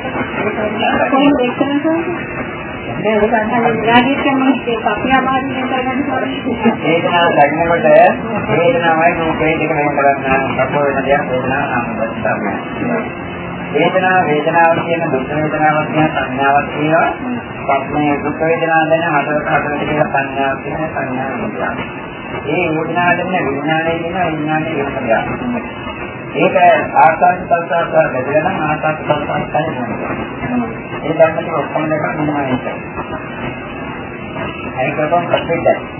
භාවනාව කියන කරන්නේ සාස්ත්‍රාකාර ගන්නවා. මේ හෘදවස්තු පැත්තේ හස්තින ශක්තිය ප්‍රතික්ෂේප කරනවා. ඒක තමයි වේදනාව ගන්න. ඔව් ඒක බලන මේ වේදනාව ගන්න මේ වේදනාව පටලවා ගැනීම ආනාපාන කොහොමද ඒක කරන්නේ? ඒ උදාහරණ රාජ්‍යකමේ පක්‍රියාමාර්ගයෙන් කරගන්න ඕනේ. වේදනාව ගන්නකොට වේදනාවයි රූපේ දෙක වෙන කරන්න අපෝ වෙන දෙයක් වේදනාව නම් තමයි. වේදනාව වේදනාව කියන දුක් වේදනාවක් කියන සංඥාවක් තියෙනවා. පස්සේ දුක් වේදනාව දැන හතරක හතරට කියන සංඥාවක් කියන සංඥාවක් තියෙනවා. ඒ වේදනාව දැන විඥානය කියන විඥානයේ විස්තරයක්. ඒක ආස්වාද ප්‍රසආස බෙදලා නම් ආස්වාද ප්‍රසආස තමයි. ඒ ධර්මයේ ඔක්කොම දෙක මොනවද ඒක? ඒක තමයි කප්පෙට.